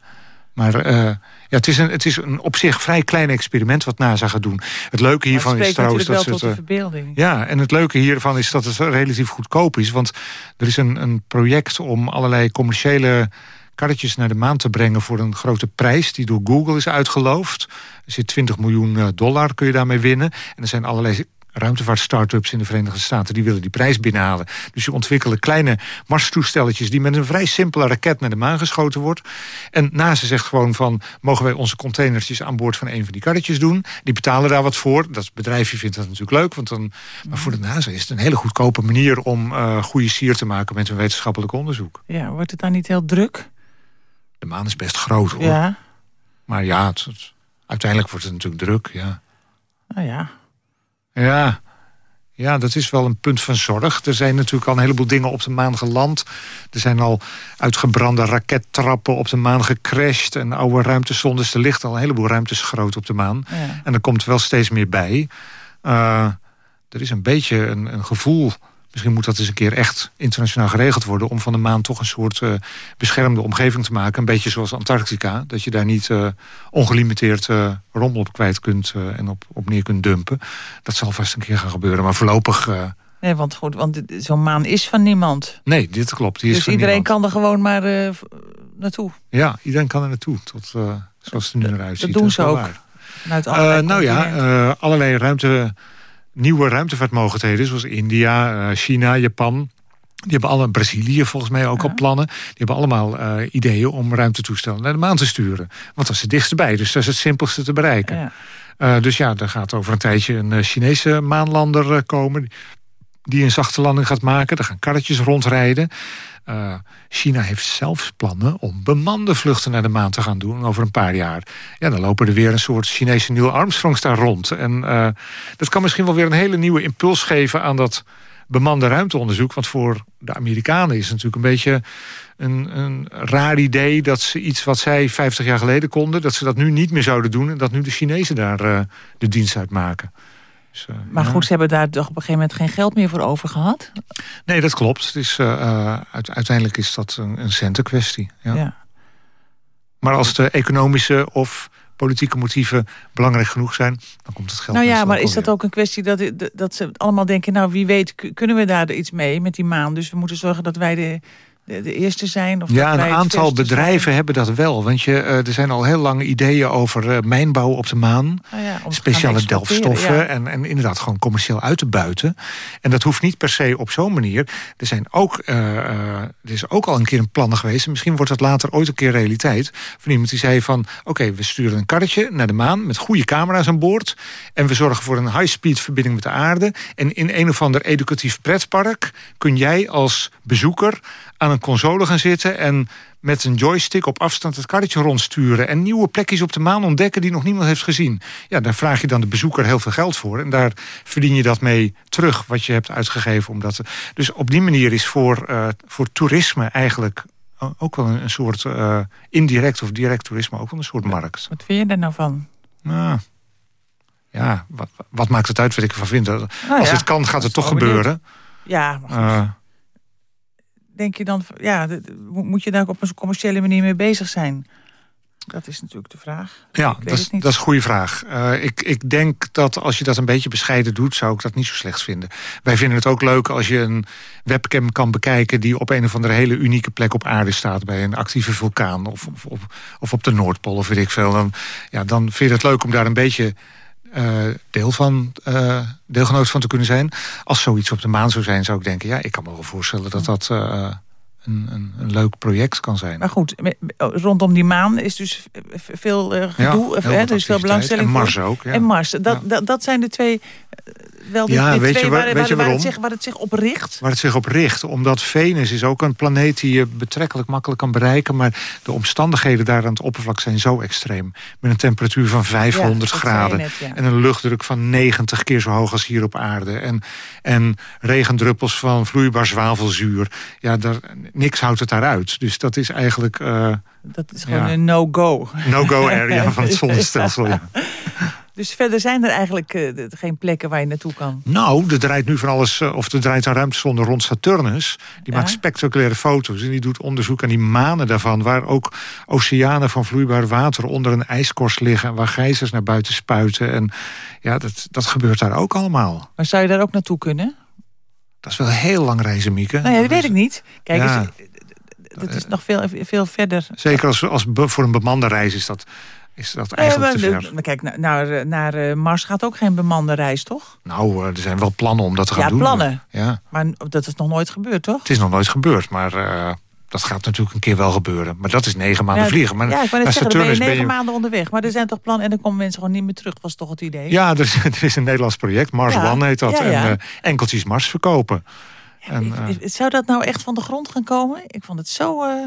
Maar eh, ja, het, is een, het is een op zich vrij klein experiment wat NASA gaat doen. Het leuke hiervan het is trouwens dat ze het, eh, verbeelding. Ja, en het leuke hiervan is dat het relatief goedkoop is. Want er is een, een project om allerlei commerciële karretjes naar de maan te brengen... voor een grote prijs die door Google is uitgeloofd. Er zit 20 miljoen eh, dollar, kun je daarmee winnen. En er zijn allerlei ruimtevaart-startups in de Verenigde Staten... die willen die prijs binnenhalen. Dus je ontwikkelen kleine Mars-toestelletjes... die met een vrij simpele raket naar de maan geschoten wordt. En NASA zegt gewoon van... mogen wij onze containertjes aan boord van een van die karretjes doen? Die betalen daar wat voor. Dat bedrijfje vindt dat natuurlijk leuk. Want dan, maar voor de NASA is het een hele goedkope manier... om eh goede sier te maken met hun wetenschappelijk onderzoek. Ja, wordt het dan niet heel druk? De maan is best groot, hoor. Ja, Maar ja, het, het- uiteindelijk wordt het natuurlijk druk, ja. nou ja. Ja, Ja, dat is wel een punt van zorg. Er zijn natuurlijk al een heleboel dingen op de maan geland. Er zijn al uitgebrande rakettrappen op de maan gecrashed... en oude ruimtesondes. Er ligt al een heleboel ruimteschroot op de maan. Ja. En er komt wel steeds meer bij. Uh, er is een beetje een, een gevoel Misschien moet dat eens een keer echt internationaal geregeld worden... om van de maan toch een soort uh, beschermde omgeving te maken. Een beetje zoals Antarctica. Dat je daar niet uh, ongelimiteerd uh, rommel op kwijt kunt en op, op neer kunt dumpen. Dat zal vast een keer gaan gebeuren. Maar voorlopig... nee, want, goed, want zo'n maan is van niemand. Nee, dit klopt. Die is dus van iedereen niemand. kan er gewoon maar naartoe? Ja, iedereen kan er naartoe. Tot, zoals het er nu eruit ziet. Dat doen ze ook. Nou ja, allerlei ruimte, nieuwe ruimtevaartmogelijkheden... zoals India, uh, China, Japan... Die hebben alle, Brazilië volgens mij ook Ja. al plannen. Die hebben allemaal uh, ideeën om ruimtetoestellen naar de maan te sturen. Want dat is het dichtst bij, dus dat is het simpelste te bereiken. Ja. Uh, dus ja, er gaat over een tijdje een Chinese maanlander komen... die een zachte landing gaat maken. Er gaan karretjes rondrijden. Uh, China heeft zelfs plannen om bemande vluchten naar de maan te gaan doen over een paar jaar. Ja, dan lopen er weer een soort Chinese Neil Armstrongs daar rond. En uh, dat kan misschien wel weer een hele nieuwe impuls geven aan dat bemande ruimteonderzoek. Want voor de Amerikanen is het natuurlijk een beetje een, een raar idee... dat ze iets wat zij 50 jaar geleden konden... dat ze dat nu niet meer zouden doen... en dat nu de Chinezen daar uh, de dienst uit maken. Dus, uh, Maar ja. goed, ze hebben daar toch op een gegeven moment geen geld meer voor over gehad? Nee, dat klopt. Het is, uh, uit, uiteindelijk is dat een, een centenkwestie. Ja. Ja. Maar als de economische of politieke motieven belangrijk genoeg zijn... dan komt het geld Nou ja, maar is dat ook een kwestie dat, dat ze allemaal denken... nou, wie weet kunnen we daar iets mee met die maan. Dus we moeten zorgen dat wij de, de, de eerste zijn. Of Ja, een aantal bedrijven zijn. hebben dat wel. Want je, uh, er zijn al heel lang ideeën over uh, mijnbouw op de maan. Ja, gaan speciale delfstoffen ja. en, en inderdaad gewoon commercieel uit te buiten. En dat hoeft niet per se op zo'n manier. Er, zijn ook, uh, er is ook al een keer een plan geweest... en misschien wordt dat later ooit een keer realiteit... van iemand die zei van... oké, we sturen een karretje naar de maan met goede camera's aan boord... en we zorgen voor een high-speed verbinding met de aarde... en in een of ander educatief pretpark... kun jij als bezoeker aan een console gaan zitten... en met een joystick op afstand het karretje rondsturen... en nieuwe plekjes op de maan ontdekken die nog niemand heeft gezien. Ja, daar vraag je dan de bezoeker heel veel geld voor. En daar verdien je dat mee terug, wat je hebt uitgegeven. Omdat. Dus op die manier is voor, uh, voor toerisme eigenlijk ook wel een, een soort... Uh, indirect of direct toerisme ook wel een soort markt. Wat vind je daar nou van? Nou, ja, wat, wat maakt het uit wat ik ervan vind? Als Nou ja, het kan, gaat het toch gebeuren. Ja, maar. Uh, denk je dan... Ja, moet je daar ook op een commerciële manier mee bezig zijn? Dat is natuurlijk de vraag. Ja, dat is, dat is een goede vraag. Uh, ik, ik denk dat als je dat een beetje bescheiden doet... zou ik dat niet zo slecht vinden. Wij vinden het ook leuk als je een webcam kan bekijken... die op een of andere hele unieke plek op aarde staat... bij een actieve vulkaan of, of, of, of op de Noordpool of weet ik veel. Dan, ja, dan vind je het leuk om daar een beetje... Uh, deel van, uh, deelgenoot van te kunnen zijn. Als zoiets op de maan zou zijn, zou ik denken... ja, ik kan me wel voorstellen dat dat uh, een, een, een leuk project kan zijn. Maar goed, me- rondom die maan is dus veel eh, gedoe. hè, er is veel belangstelling En voor. Mars ook. Ja. En Mars. Dat, Ja. dat, dat zijn de twee, eh, wel de, Ja, weet je twee waar- waar, weet waar, je waar, het zich, waar het zich op richt. Waar het zich op richt. Omdat Venus is ook een planeet die je betrekkelijk makkelijk kan bereiken. Maar de omstandigheden daar aan het oppervlak zijn zo extreem. Met een temperatuur van 500 dat zei je graden. net, ja. En een luchtdruk van 90 keer zo hoog als hier op aarde. En, en regendruppels van vloeibaar zwavelzuur. Ja, daar, niks houdt het daaruit. Dus dat is eigenlijk uh, Dat is gewoon Ja. een no-go. no-go area van het zonnestelsel. Ja. Dus verder zijn er eigenlijk eh, geen plekken waar je naartoe kan. Nou, er draait nu van alles, eh, of er draait een ruimtesonde rond Saturnus. Die Ja? maakt spectaculaire foto's en die doet onderzoek aan die manen daarvan... waar ook oceanen van vloeibaar water onder een ijskorst liggen... en waar gijzers naar buiten spuiten. En ja, dat, dat gebeurt daar ook allemaal. Maar zou je daar ook naartoe kunnen? Dat is wel heel lang reizen, Mieke. Nou ja, dat weet ik niet. Kijk, Ja. eens, eh, dat is nog veel, veel verder. Zeker als, als voor een bemande reis is dat, is dat eigenlijk Eh, te maar, ver. maar kijk, naar, naar, naar eh, Mars gaat ook geen bemande reis, toch? Nou, eh, er zijn wel plannen om dat te gaan Ja, doen. plannen. Ja, Maar dat is nog nooit gebeurd, toch? het is nog nooit gebeurd, maar... eh, dat gaat natuurlijk een keer wel gebeuren. Maar dat is negen maanden Ja, vliegen. Maar ja, ik zeggen, ben je Saturnus negen maanden onderweg. Maar er zijn toch plannen en dan komen mensen gewoon niet meer terug. was toch het idee? Ja, er is, er is een Nederlands project, Mars Ja, One heet dat. ja. En eh, enkeltjes Mars verkopen. En, Ik- eh, zou dat nou echt van de grond gaan komen? Ik vond het zo, eh,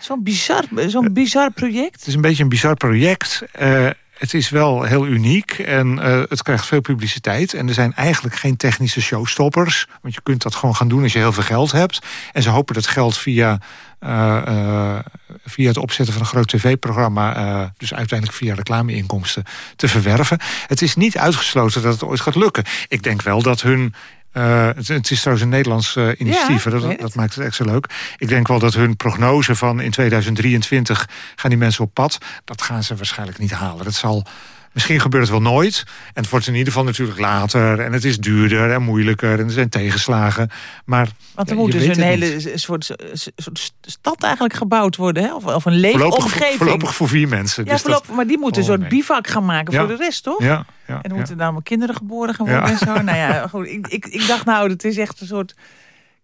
zo'n bizar, zo'n bizar project. het is een beetje een bizar project. eh, het is wel heel uniek en uh, het krijgt veel publiciteit. En er zijn eigenlijk geen technische showstoppers. Want je kunt dat gewoon gaan doen als je heel veel geld hebt. En ze hopen dat geld via, uh, via het opzetten van een groot tv-programma... dus uiteindelijk via reclameinkomsten te verwerven. Het is niet uitgesloten dat het ooit gaat lukken. Ik denk wel dat hun uh, het, het, is trouwens een Nederlands uh, initiatief, ja, dat, dat, maakt het extra leuk. Ik denk wel dat hun prognose van in 2023 gaan die mensen op pad... dat gaan ze waarschijnlijk niet halen. Dat zal Misschien gebeurt het wel nooit. En het wordt in ieder geval natuurlijk later. En het is duurder en moeilijker. En er zijn tegenslagen. Maar, Want er moet dus een hele soort, soort, stad eigenlijk gebouwd worden. Hè? Of, of een leefomgeving. Voorlopig, voorlopig voor vier mensen. Ja, dus voorlopig, dat... maar die moeten oh, een soort bivak gaan maken voor de rest, toch? Ja, ja, en dan moeten nou kinderen geboren gaan worden en zo. Nou ja, goed, ik, ik, ik dacht nou, het is echt een soort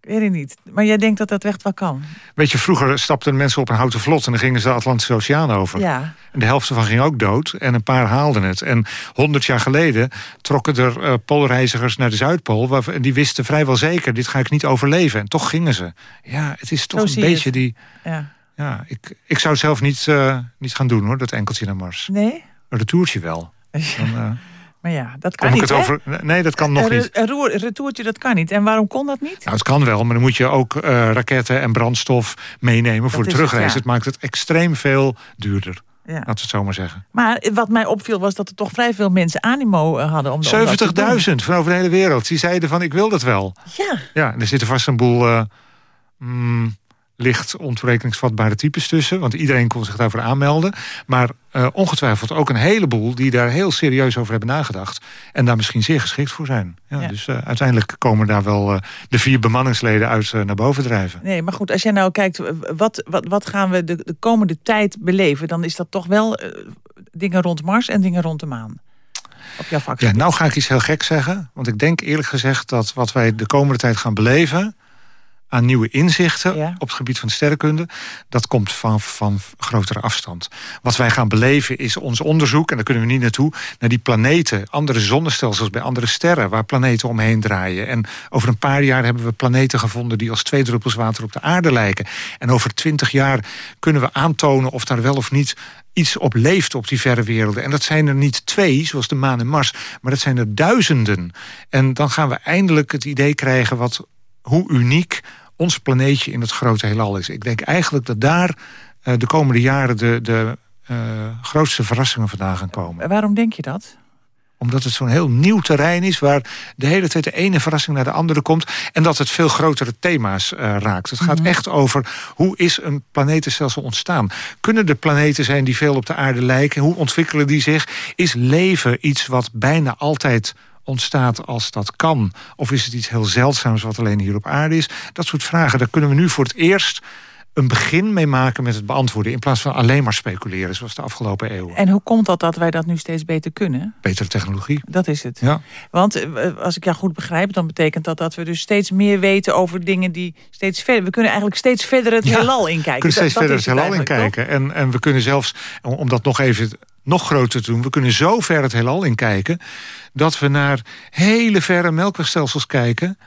Weet ik niet. Maar jij denkt dat dat echt wel kan? Weet je, vroeger stapten mensen op een houten vlot... en dan gingen ze de Atlantische Oceaan over. Ja. En de helft ervan ging ook dood. En een paar haalden het. En honderd jaar geleden trokken er uh, poolreizigers naar de Zuidpool... en die wisten vrijwel zeker, dit ga ik niet overleven. En toch gingen ze. Ja, het is toch een beetje die... Ja. Ja, ik, ik zou het zelf niet, uh, niet gaan doen, hoor, dat enkeltje naar Mars. Nee? Een retourtje wel. Dan, uh, maar ja, dat kan niet, over... Nee, dat kan nog niet. Een retourtje, dat kan niet. En waarom kon dat niet? Nou, het kan wel, maar dan moet je ook uh, raketten en brandstof meenemen voor de terugreis. Het, ja. het, maakt het extreem veel duurder. Ja. Laten we het zo maar zeggen. Maar wat mij opviel was dat er toch vrij veel mensen animo hadden. 70.000 van over de hele wereld. Die zeiden van ik wil dat wel. Ja. Ja, en er zitten vast een boel... Uh, mm, licht ontrekeningsvatbare types tussen. Want iedereen kon zich daarvoor aanmelden. Maar uh, ongetwijfeld ook een heleboel die daar heel serieus over hebben nagedacht. En daar misschien zeer geschikt voor zijn. Ja, ja. Dus uh, uiteindelijk komen daar wel uh, de vier bemanningsleden uit naar boven drijven. Nee, maar goed, als jij nou kijkt, wat, wat, wat gaan we de, de komende tijd beleven? Dan is dat toch wel dingen rond Mars en dingen rond de maan. Op jouw Ja, nou ga ik iets heel gek zeggen. Want ik denk eerlijk gezegd dat wat wij de komende tijd gaan beleven aan nieuwe inzichten ja. op het gebied van sterrenkunde. Dat komt van, van grotere afstand. Wat wij gaan beleven is ons onderzoek, en daar kunnen we niet naartoe... naar die planeten, andere zonnestelsels bij andere sterren... waar planeten omheen draaien. En over een paar jaar hebben we planeten gevonden... die als twee druppels water op de aarde lijken. En over twintig jaar kunnen we aantonen of daar wel of niet iets op leeft op die verre werelden. En dat zijn er niet twee, zoals de maan en Mars... maar dat zijn er duizenden. En dan gaan we eindelijk het idee krijgen... wat hoe uniek ons planeetje in het grote heelal is. Ik denk eigenlijk dat daar uh, de komende jaren de, de uh, grootste verrassingen vandaan gaan komen. Waarom denk je dat? Omdat het zo'n heel nieuw terrein is... waar de hele tijd de ene verrassing naar de andere komt... en dat het veel grotere thema's uh, raakt. Het gaat mm -hmm. echt over hoe is een planetenstelsel ontstaan. Kunnen er planeten zijn die veel op de aarde lijken? Hoe ontwikkelen die zich? Is leven iets wat bijna altijd ontstaat als dat kan? Of is het iets heel zeldzaams wat alleen hier op aarde is? Dat soort vragen, daar kunnen we nu voor het eerst een begin mee maken met het beantwoorden... in plaats van alleen maar speculeren, zoals de afgelopen eeuwen. En hoe komt dat dat wij dat nu steeds beter kunnen? Betere technologie. Dat is het. Ja. Want eh, als ik jou goed begrijp, dan betekent dat dat we dus steeds meer weten... over dingen die steeds verder... We kunnen eigenlijk steeds verder het ja, heelal inkijken. We kunnen steeds dat, verder het, het heelal inkijken. En, en we kunnen zelfs, om dat nog even nog groter te doen... we kunnen zo ver het heelal inkijken... dat we naar hele verre melkwegstelsels kijken...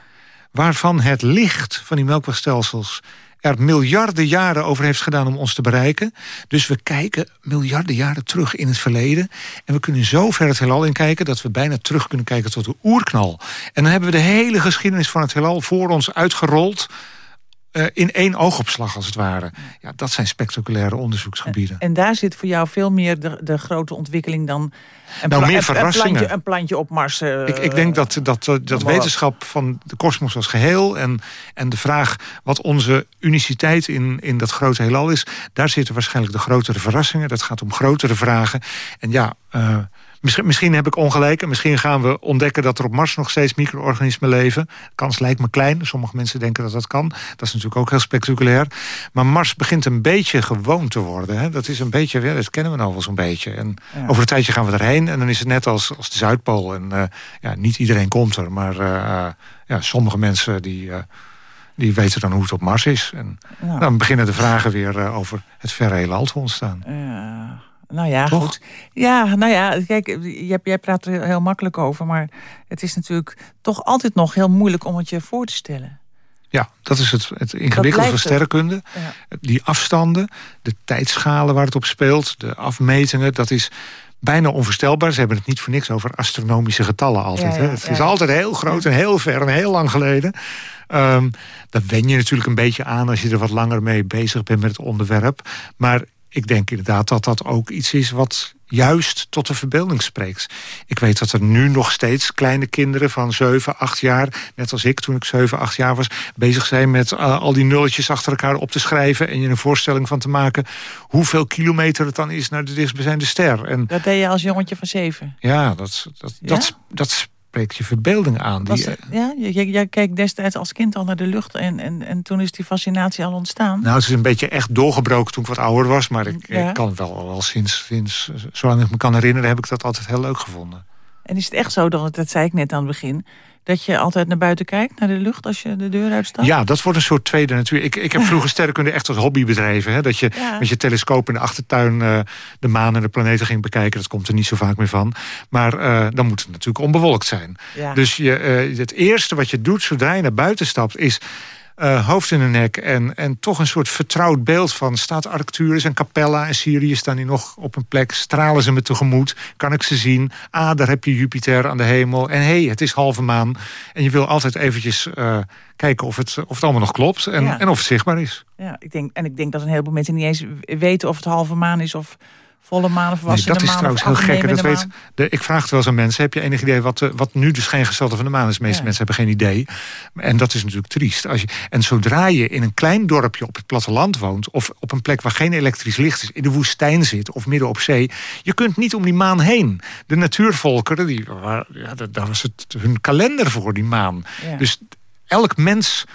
waarvan het licht van die melkwegstelsels er miljarden jaren over heeft gedaan om ons te bereiken. Dus we kijken miljarden jaren terug in het verleden. En we kunnen zo ver het heelal in kijken... dat we bijna terug kunnen kijken tot de oerknal. En dan hebben we de hele geschiedenis van het heelal voor ons uitgerold... Uh, in één oogopslag, als het ware. Ja, dat zijn spectaculaire onderzoeksgebieden. En, en daar zit voor jou veel meer de, de grote ontwikkeling dan... Een, nou, meer verrassingen. Een plantje, een plantje op Mars. Uh, ik, ik denk dat, dat, dat, dat wetenschap van de kosmos als geheel... En, en de vraag wat onze uniciteit in, in dat grote heelal is... daar zitten waarschijnlijk de grotere verrassingen. Dat gaat om grotere vragen. En ja... Uh, Misschien, misschien, heb ik ongelijk en misschien gaan we ontdekken... dat er op Mars nog steeds micro-organismen leven. De kans lijkt me klein. Sommige mensen denken dat dat kan. Dat is natuurlijk ook heel spectaculair. Maar Mars begint een beetje gewoon te worden. Hè? Dat is een beetje, ja, dat kennen we nou wel zo'n beetje. En ja. over een tijdje gaan we erheen. En dan is het net als, als de Zuidpool. En uh, ja, niet iedereen komt er. Maar uh, ja, sommige mensen die... Uh, die weten dan hoe het op Mars is. En ja. dan beginnen de vragen weer over het verre heelal te ontstaan. Ja. Nou ja, Toch? goed. Ja, nou ja, kijk, jij, jij praat er heel makkelijk over, maar het is natuurlijk toch altijd nog heel moeilijk om het je voor te stellen. Ja, dat is het, het ingewikkelde van sterrenkunde. Ja. Die afstanden, de tijdschalen waar het op speelt, de afmetingen, dat is bijna onvoorstelbaar. Ze hebben het niet voor niks over astronomische getallen altijd. hè? Het is altijd heel groot en heel ver en heel lang geleden. Um, daar wen je natuurlijk een beetje aan als je er wat langer mee bezig bent met het onderwerp. Maar ik denk inderdaad dat dat ook iets is wat juist tot de verbeelding spreekt. Ik weet dat er nu nog steeds kleine kinderen van 7, 8 jaar... net als ik toen ik 7, 8 jaar was... bezig zijn met uh, al die nulletjes achter elkaar op te schrijven... en je een voorstelling van te maken... hoeveel kilometer het dan is naar de dichtstbijzijnde ster. En, dat deed je als jongetje van 7? Ja, dat, dat, ja? dat, dat spreekt je verbeelding aan. Die, Was, ja, jij, keek destijds als kind al naar de lucht en, en, en toen is die fascinatie al ontstaan. Nou, het is een beetje echt doorgebroken toen ik wat ouder was. Maar ik, ik kan wel, wel sinds, sinds, zolang ik me kan herinneren, heb ik dat altijd heel leuk gevonden. En is het echt zo, dat, dat zei ik net aan het begin dat je altijd naar buiten kijkt, naar de lucht, als je de deur uitstapt? Ja, dat wordt een soort tweede natuur. Ik, ik heb vroeger sterrenkunde echt als hobby bedreven. Hè? Dat je met je telescoop in de achtertuin uh, de maan en de planeten ging bekijken. Dat komt er niet zo vaak meer van. Maar uh, dan moet het natuurlijk onbewolkt zijn. Ja. Dus je, uh, het eerste wat je doet zodra je naar buiten stapt... is uh, hoofd in de nek. En, en toch een soort vertrouwd beeld van... staat Arcturus en Capella en Sirius staan die nog op een plek. Stralen ze me tegemoet? Kan ik ze zien? Ah, daar heb je Jupiter aan de hemel. En hé, hey, het is halve maan. En je wil altijd eventjes uh, kijken of het, of het allemaal nog klopt. En, ja. en of het zichtbaar is. Ja, ik denk, en ik denk dat een heleboel mensen niet eens weten of het halve maan is... of volle maan of nee, dat is trouwens heel gek. Dat weet, de, ik vraag het wel eens aan mensen. Heb je enig idee wat, wat nu de schijngestalte van de maan is? De meeste ja. mensen hebben geen idee. En dat is natuurlijk triest. Als je, en zodra je in een klein dorpje op het platteland woont... of op een plek waar geen elektrisch licht is... in de woestijn zit of midden op zee... je kunt niet om die maan heen. De natuurvolkeren, die, ja, daar was het hun kalender voor, die maan. Ja. Dus elk mens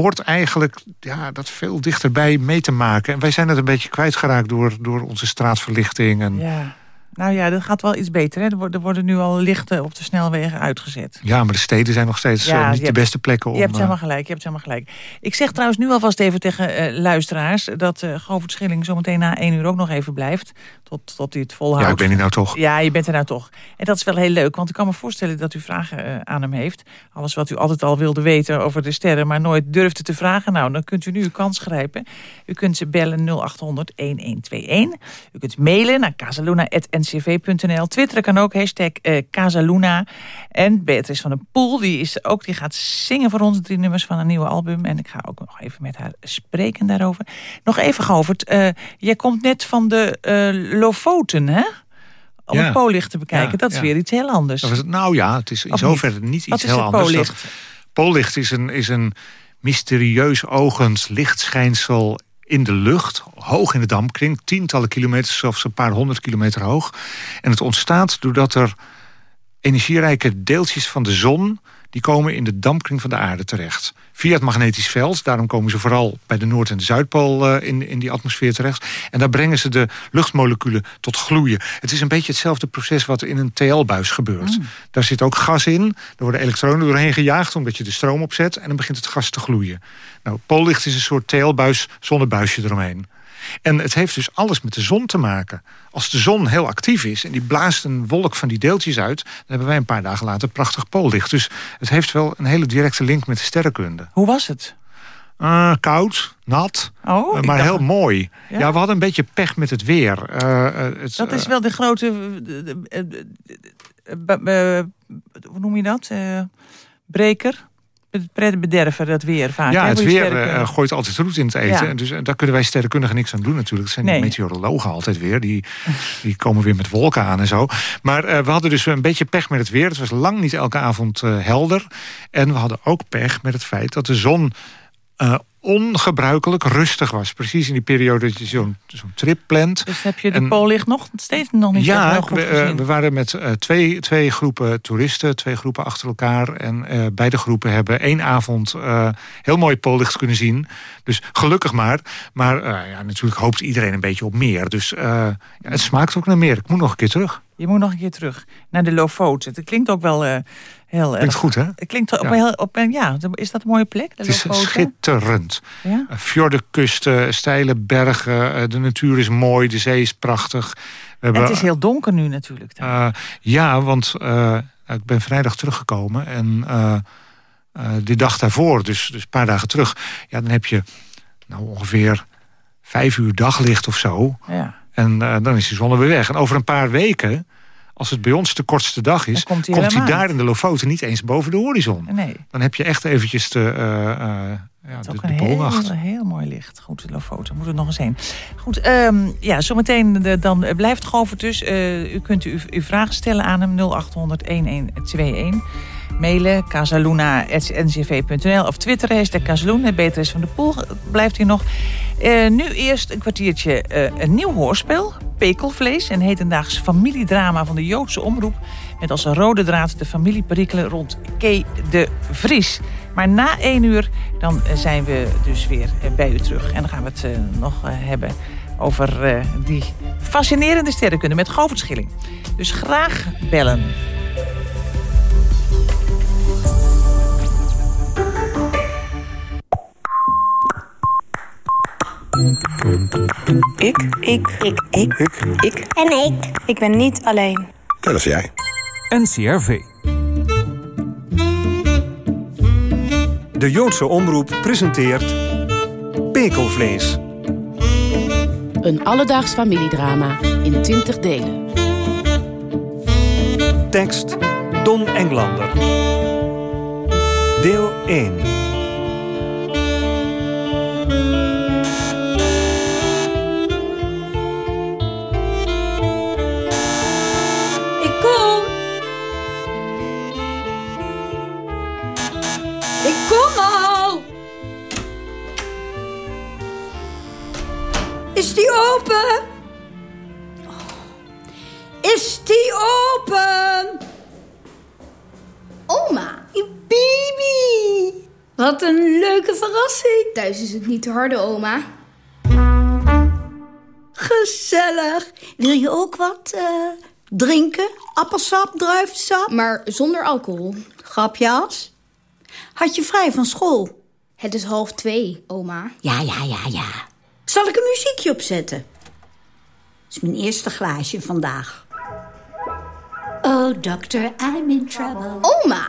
hoort eigenlijk ja, dat veel dichterbij mee te maken. En wij zijn het een beetje kwijtgeraakt door, door onze straatverlichting. En... Ja. Nou ja, dat gaat wel iets beter. Hè? Er worden nu al lichten op de snelwegen uitgezet. Ja, maar de steden zijn nog steeds ja, uh, niet de hebt, beste plekken om... Je hebt helemaal gelijk, je hebt helemaal gelijk. Ik zeg trouwens nu alvast even tegen uh, luisteraars... dat uh, Govert Schilling zometeen na één uur ook nog even blijft. Tot, tot hij het volhoudt. Ja, ik ben hier nou toch. Ja, je bent er nou toch. En dat is wel heel leuk, want ik kan me voorstellen dat u vragen aan hem heeft. Alles wat u altijd al wilde weten over de sterren... maar nooit durfde te vragen. Nou, dan kunt u nu uw kans grijpen. U kunt ze bellen 0800-1121. U kunt mailen naar casaluna.nl ncv.nl. Twitteren kan ook, hashtag uh, Casaluna. En Beatrice van den Poel, die, is ook, die gaat zingen voor ons drie nummers van een nieuwe album. En ik ga ook nog even met haar spreken daarover. Nog even, Govert, uh, jij komt net van de uh, Lofoten, hè? Om ja. het Poollicht te bekijken. Ja, dat is ja. weer iets heel anders. Dat het, nou ja, het is in zoverre niet, niet iets heel anders. Poollicht? Dat, Poollicht is een, is een mysterieus ogend lichtschijnsel in de lucht, hoog in de dampkring, tientallen kilometers, zelfs een paar honderd kilometer hoog. En het ontstaat doordat er energierijke deeltjes van de zon... die komen in de dampkring van de aarde terecht. Via het magnetisch veld, daarom komen ze vooral bij de Noord- en de Zuidpool uh, in, in die atmosfeer terecht. En daar brengen ze de luchtmoleculen tot gloeien. Het is een beetje hetzelfde proces wat in een TL-buis gebeurt. Mm. Daar zit ook gas in, er worden elektronen doorheen gejaagd... omdat je de stroom opzet en dan begint het gas te gloeien. Nou, poollicht is een soort TL-buis zonder buisje eromheen. En het heeft dus alles met de zon te maken. Als de zon heel actief is en die blaast een wolk van die deeltjes uit... dan hebben wij een paar dagen later prachtig poollicht. Dus het heeft wel een hele directe link met de sterrenkunde. Hoe was het? Uh, koud, nat, oh, uh, maar heel mooi. Ja? ja? we hadden een beetje pech met het weer. Uh, het, dat is wel de grote... hoe noem je dat? breker? Het bederven, dat weer vaak. Ja, hè, het weer uh, gooit altijd roet in het eten. Ja. Dus uh, daar kunnen wij sterrenkundigen niks aan doen natuurlijk. Dat zijn nee. die meteorologen altijd weer. Die, die komen weer met wolken aan en zo. Maar uh, we hadden dus een beetje pech met het weer. Het was lang niet elke avond helder. En we hadden ook pech met het feit dat de zon ongebruikelijk rustig was. Precies in die periode dat je zo'n trip plant. Dus heb je de poollicht nog steeds nog niet Ja, goed we, we, waren met uh, twee, twee groepen toeristen, twee groepen achter elkaar. En uh, beide groepen hebben één avond heel mooi poollicht kunnen zien. Dus gelukkig maar. Maar ja, natuurlijk hoopt iedereen een beetje op meer. Dus ja, het smaakt ook naar meer. Ik moet nog een keer terug. Je moet nog een keer terug naar de Lofoten. Het klinkt ook wel heel Klinkt goed, hè? Het klinkt op, ja. Heel, op ja, is dat een mooie plek? Het is schitterend. Ja? Fjordenkusten, steile bergen, de natuur is mooi, de zee is prachtig. We hebben, het is heel donker nu natuurlijk. Uh, ja, want uh, ik ben vrijdag teruggekomen en uh, de dag daarvoor, dus, dus een paar dagen terug... ja, dan heb je nou ongeveer vijf uur daglicht of zo... Ja. En dan is de zon weer weg. En over een paar weken Als het bij ons de kortste dag is, Dan komt hij komt hij helemaal daar in de Lofoten niet eens boven de horizon. Nee. Dan heb je echt eventjes de, eh, eh, ja, Het is ook een heel, heel mooi licht. Goed, de Lofoten. Moet er nog eens heen. Goed, ehm, ja, zometeen de, dan blijft Govert dus. Eh, u kunt u, uw vragen stellen aan hem 0800 1121. Mailen casaluna.ncv.nl of twitteren hashtag Casaluna. Beter is van de Poel blijft hier nog. Eh, nu eerst een kwartiertje eh, een nieuw hoorspel. Pekelvlees, een hedendaags familiedrama van de Joodse omroep. Met als rode draad de familieperikelen rond Kay de Vries. Maar na één uur dan eh, zijn we dus weer bij u terug. En dan gaan we het nog hebben over die fascinerende sterrenkunde met Govert Schilling. Dus graag bellen. Ik, ik, ik, ik, ik, En ik. ik ben niet alleen. Dat is jij. NCRV. De Joodse Omroep presenteert Pekelvlees. Een alledaags familiedrama in 20 delen. Tekst Don Englander. Deel 1. Kom al. Is die open? Is die open? Oma, Je baby. Wat een leuke verrassing. thuis is het niet te harde, oma. Gezellig. Wil je ook wat eh, drinken? Appelsap, druivensap? Maar zonder alcohol. Grapjas? Had je vrij van school? Het is half twee, oma. Ja, ja, ja, ja. Zal ik een muziekje opzetten? Het is mijn eerste glaasje vandaag. Oh, dokter, I'm in trouble. Oma!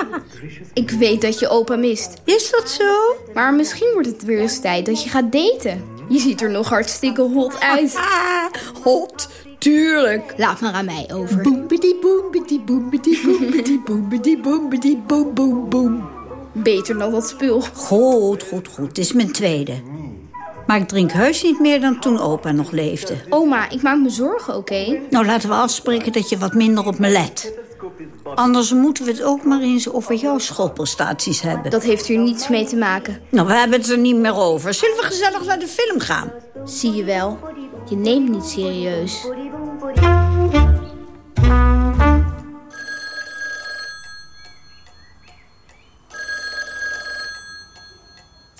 Ik weet dat je opa mist. Is dat zo? Maar misschien wordt het weer eens tijd dat je gaat daten. Je ziet er nog hartstikke hot uit. Ah, hot, tuurlijk. Laat maar aan mij over. Boembedi, boembedi, boembedi, boembedi, boembedi, boem, boem, boem. Beter dan dat spul. Goed, goed, goed. Het is mijn tweede. Maar ik drink heus niet meer dan toen opa nog leefde. Oma, ik maak me zorgen, oké? Nou, laten we afspreken dat je wat minder op me let. Anders moeten we het ook maar eens over jouw schoolprestaties hebben. Dat heeft hier niets mee te maken. Nou, we hebben het er niet meer over. Zullen we gezellig naar de film gaan? Zie je wel. Je neemt niet serieus.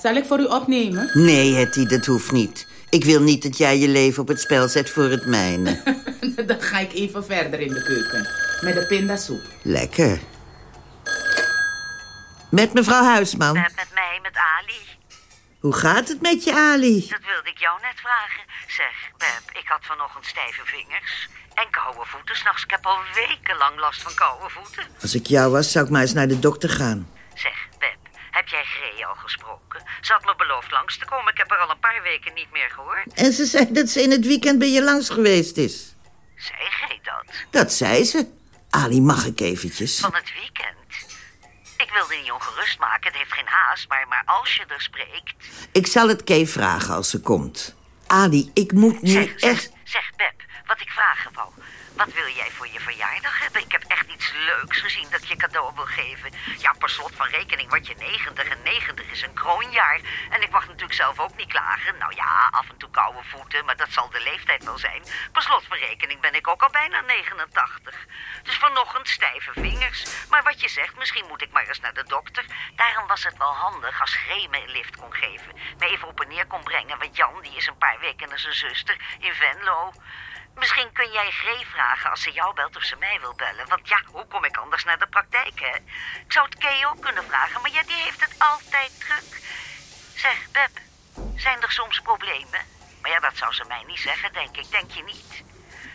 Zal ik voor u opnemen? Nee, Hetty, dat hoeft niet. Ik wil niet dat jij je leven op het spel zet voor het mijne. Dan ga ik even verder in de keuken. Met de pindasoep. Lekker. Met mevrouw Huisman. Met, met mij, met Ali. Hoe gaat het met je, Ali? Dat wilde ik jou net vragen. Zeg, Beb, ik had vanochtend stijve vingers. En koude voeten s'nachts. Ik heb al wekenlang last van koude voeten. Als ik jou was, zou ik maar eens naar de dokter gaan. Zeg, Beb, heb jij Gree al gesproken? Ze had me beloofd langs te komen. Ik heb haar al een paar weken niet meer gehoord. En ze zei dat ze in het weekend bij je langs geweest is. Zei Gree dat? Dat zei ze. Ali, mag ik eventjes? Van het weekend? Ik wilde niet ongerust maken. Het heeft geen haast. Maar, maar als je er spreekt... Ik zal het Kay vragen als ze komt. Ali, ik moet nu Zeg, zeg, echt... zeg, Beb, wat ik vragen wou. Wat wil jij voor je verjaardag hebben? Ik echt leuks gezien dat je cadeau wil geven. Ja, per slot van rekening word je 90 en 90 is een kroonjaar. En ik mag natuurlijk zelf ook niet klagen. Nou ja, af en toe koude voeten, maar dat zal de leeftijd wel zijn. Per slot van rekening ben ik ook al bijna 89. Dus vanochtend stijve vingers. Maar wat je zegt, misschien moet ik maar eens naar de dokter. Daarom was het wel handig als Gree me een lift kon geven. Me even op en neer kon brengen, want Jan die is een paar weken naar zijn zuster in Venlo. Misschien kun jij Gree vragen als ze jou belt of ze mij wil bellen. Want ja, hoe kom ik anders naar de praktijk, hè? Ik zou het Kay ook kunnen vragen, maar ja, die heeft het altijd druk. Zeg, Beb, zijn er soms problemen? Maar ja, dat zou ze mij niet zeggen, denk ik. Denk je niet?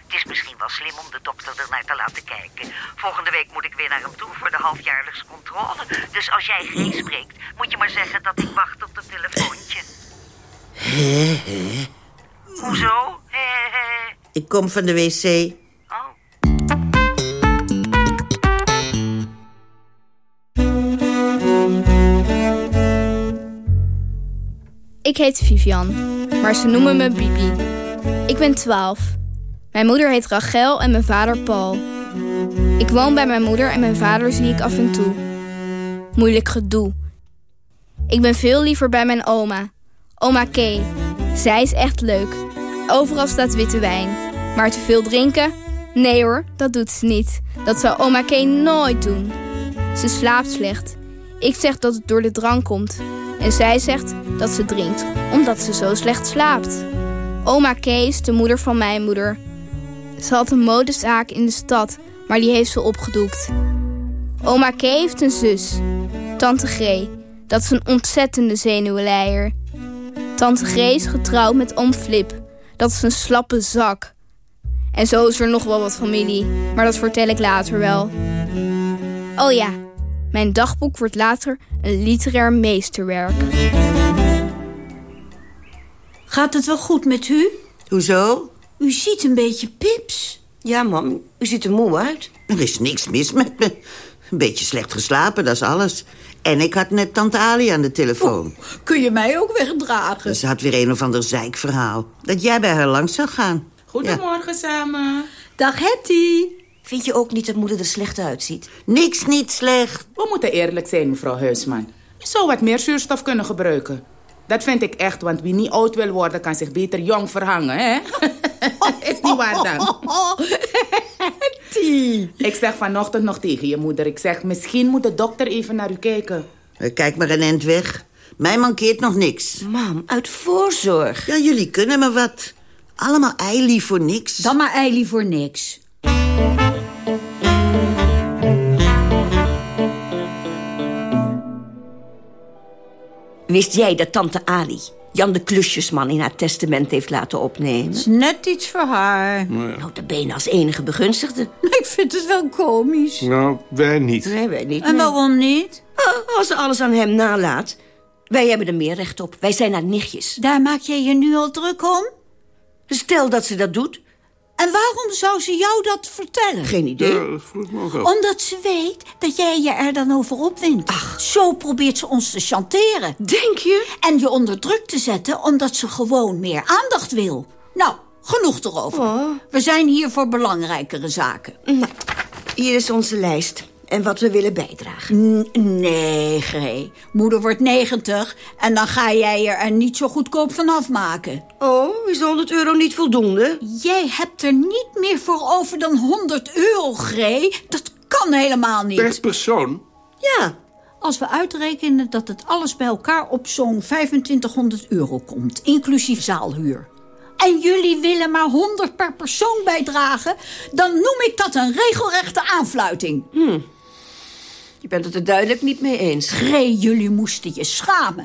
Het is misschien wel slim om de dokter er naar te laten kijken. Volgende week moet ik weer naar hem toe voor de halfjaarlijkse controle. Dus als jij Gree spreekt, moet je maar zeggen dat ik wacht op het telefoontje. Hoezo? Hè. Ik kom van de wc. Ik heet Vivian, maar ze noemen me Bibi. Ik ben 12. Mijn moeder heet Rachel en mijn vader Paul. Ik woon bij mijn moeder en mijn vader zie ik af en toe. Moeilijk gedoe. Ik ben veel liever bij mijn oma. Oma Kay. Zij is echt leuk. Overal staat witte wijn. Maar te veel drinken? Nee hoor, dat doet ze niet. Dat zou oma Kay nooit doen. Ze slaapt slecht. Ik zeg dat het door de drank komt. En zij zegt dat ze drinkt, omdat ze zo slecht slaapt. Oma Kay is de moeder van mijn moeder. Ze had een modezaak in de stad, maar die heeft ze opgedoekt. Oma Kay heeft een zus, Tante Gree. Dat is een ontzettende zenuwenleier. Tante Gree is getrouwd met oom Flip. Dat is een slappe zak. En zo is er nog wel wat familie, maar dat vertel ik later wel. Oh ja, mijn dagboek wordt later een literair meesterwerk. Gaat het wel goed met u? Hoezo? U ziet een beetje pips. Ja, mam, u ziet er moe uit. Er is niks mis met me. Een beetje slecht geslapen, dat is alles. En ik had net tante Ali aan de telefoon. Oh, kun je mij ook wegdragen? Ze had weer een of ander zeikverhaal. Dat jij bij haar langs zou gaan. Goedemorgen samen. Dag Hetty. Vind je ook niet dat moeder er slecht uitziet? Niks niet slecht. We moeten eerlijk zijn, mevrouw Huisman. Je zou wat meer zuurstof kunnen gebruiken. Dat vind ik echt, want wie niet oud wil worden... kan zich beter jong verhangen, hè? Is niet waar dan? Hetty. Ik zeg vanochtend nog tegen je moeder... ik zeg, misschien moet de dokter even naar u kijken. Kijk maar een end weg. Mij mankeert nog niks. Mam, uit voorzorg. Ja, jullie kunnen me wat. Allemaal eilie voor niks. Dan maar eilie voor niks. Wist jij dat tante Ali Jan de klusjesman in haar testament heeft laten opnemen? is net iets voor haar. Nou, de benen als enige begunstigde. Ik vind het wel komisch. Nou, wij niet. Nee, wij niet. En nee. waarom niet? Ah, Als ze alles aan hem nalaat. Wij hebben er meer recht op. Wij zijn haar nichtjes. Daar maak jij je nu al druk om? Stel dat ze dat doet. En waarom zou ze jou dat vertellen? Geen idee. Ja, dat vroeg ik me ook af. Omdat ze weet dat jij je er dan over opwint. Ach. Zo probeert ze ons te chanteren. Denk je? En je onder druk te zetten omdat ze gewoon meer aandacht wil. Nou, genoeg erover. Oh. We zijn hier voor belangrijkere zaken. Nou, hier is onze lijst. En wat we willen bijdragen. N- nee, Gree. Moeder wordt 90 en dan ga jij er, er niet zo goedkoop van afmaken. Oh, is de 100 euro niet voldoende? Jij hebt er niet meer voor over dan 100 euro, Gree. Dat kan helemaal niet. Per persoon? Ja. Als we uitrekenen dat het alles bij elkaar op zo'n 2500 euro komt, inclusief zaalhuur. En jullie willen maar 100 per persoon bijdragen, dan noem ik dat een regelrechte aanfluiting. Hm. Je bent het er duidelijk niet mee eens. Gree, jullie moesten je schamen.